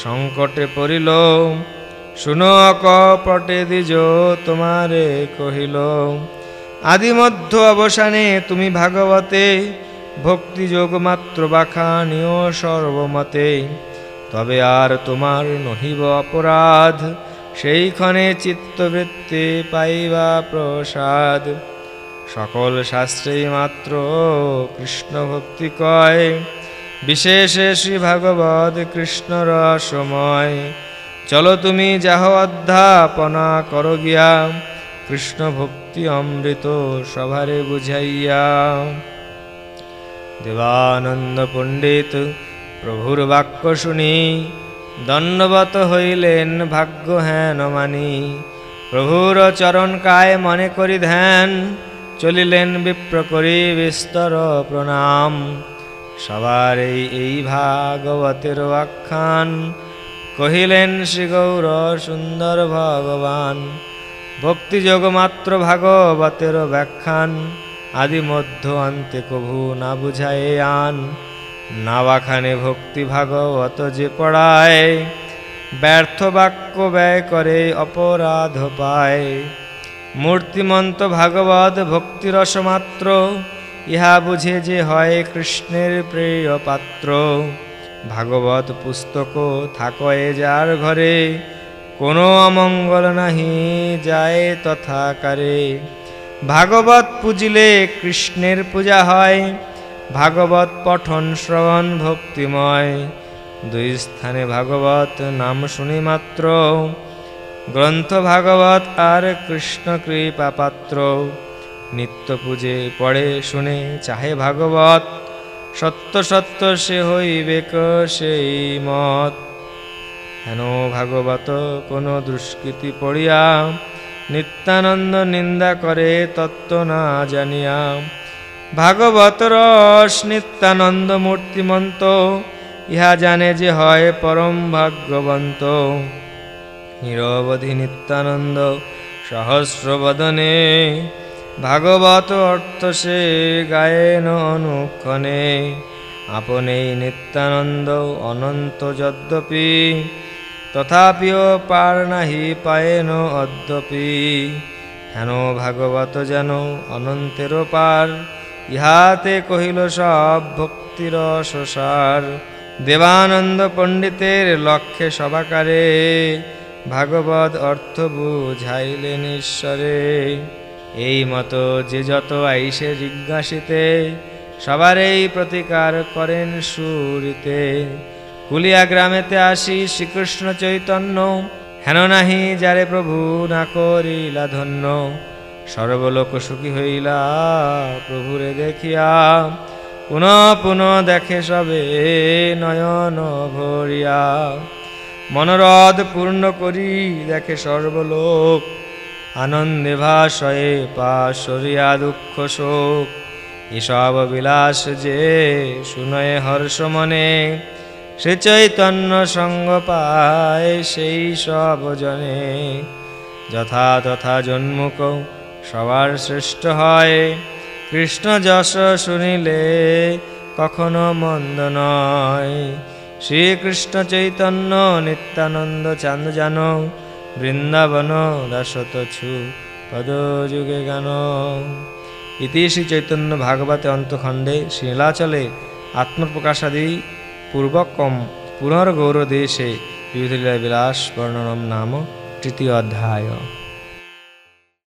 সংকটে পড়িল। শুন কপটে দ্বিজ তোমারে কহিল আদি মধ্য অবসানে তুমি ভাগবতে ভক্তিযোগ মাত্র বাখানিও সর্বমতে। তবে আর তোমার নহিব অপরাধ সেইক্ষণে চিত্তবৃত্তি পাইবা প্রসাদ। সকল শাস্ত্রেই মাত্র কৃষ্ণ ভক্তি কয় বিশেষে শ্রী ভাগবত কৃষ্ণ রসময় চলো তুমি যাহ অধ্যাপনা করো গিয়া, কৃষ্ণ ভক্তি অমৃত সভারে বুঝাইয়া। দেবানন্দ পণ্ডিত, প্রভুর বাক্য শুনি, দণ্ডবত হইলেন ভাগ্য হেন মানি। প্রভুর চরণ কায় মনে করি ধ্যান, চলিলেন বিপ্র করি বিস্তর প্রণাম। সবার এই এই ভাগবতের আখ্যান। কহিলেন শ্রী গৌর সুন্দর ভগবান, ভক্তিযোগ মাত্র ভাগবতের ব্যাখ্যান। আদি মধ্য অন্তে কভু না বুঝায় আন। না বাখানে ভক্তি ভাগবত যে পড়ায়, ব্যর্থ বাক্য ব্যয় করে অপরাধ পায়। মূর্তিমন্ত ভাগবত ভক্তিরস মাত্র ইহা বুঝে যে হয় কৃষ্ণের প্রিয় পাত্র ভাগবত পুস্তক থাকয়ে যার ঘরে, কোনো অমঙ্গল নাহি, যায় তথাকারে। ভাগবত পুজিলে কৃষ্ণের পূজা হয়, ভাগবত পঠন শ্রবণ ভক্তিময়। দুই স্থানে ভাগবত নাম শুনি মাত্র। গ্রন্থ ভাগবত আর কৃষ্ণ কৃপা পাত্র নিত্য পূজে পড়ে শুনে চাহে ভাগবত, সত্য সত্য সে হইবে সেই মত। হেন ভাগবত কোন দুষ্কৃতি পড়িয়া নিত্যানন্দ নিন্দা করে তত্ত্ব না জানিয়া, ভাগবত রস নিত্যানন্দ মূর্তিমন্ত, ইহা জানে যে হয় পরম ভাগ্যবন্ত। নিরবধি নিত্যানন্দ সহস্র বদনে ভাগবত অর্থ সে গায়েন অনুক্ষণে। আপনেই নিত্যানন্দ অনন্ত যদ্যপি, তথাপিও পার নাহি পায়েন অদ্যপি। হেন ভাগবত যেন অনন্তের পার, ইহাতে কহিল সব ভক্তির সসার দেবানন্দ পণ্ডিতের লক্ষ্যে সবাকারে ভাগবত অর্থ বুঝাইলেন ঈশ্বরে। এই মতো যে যত আইসে জিজ্ঞাসিতে সবার এই প্রতিকার করেন সুরিতে। কুলিয়া গ্রামেতে আসি শ্রীকৃষ্ণ চৈতন্য, হেন নাহি যারে প্রভু না করিলা ধন্য। সর্বলোক সুখী হইলা প্রভুরে দেখিয়া, পুনঃ পুনঃ দেখে সবে নয়ন ভরিয়া। মনোরথ পূর্ণ করি দেখে সর্বলোক আনন্দে ভাষয়ে পাশরিয়া দুঃখ শোক এসব বিলাস যে শুনয়ে হর্ষ মনে, সে চৈতন্য সঙ্গ পায় সেই সব জনে। যথা তথা জন্মুক, সবার শ্রেষ্ঠ হয়। কৃষ্ণ যশ শুনিলে কখনো মন্দ নয়। শ্রীকৃষ্ণ চৈতন্য নিত্যানন্দ চান্দ জান। বৃন্দাবন দাসত ছু পদ যুগে গান। ইতি শ্রী চৈতন্য ভাগবতে অন্তখণ্ডে শ্রীলাচলে আত্মপ্রকাশাদি পূর্বকম পুনর্গৌরদেশে বিবিধ বিলাস বর্ণনম নাম তৃতীয় অধ্যায়।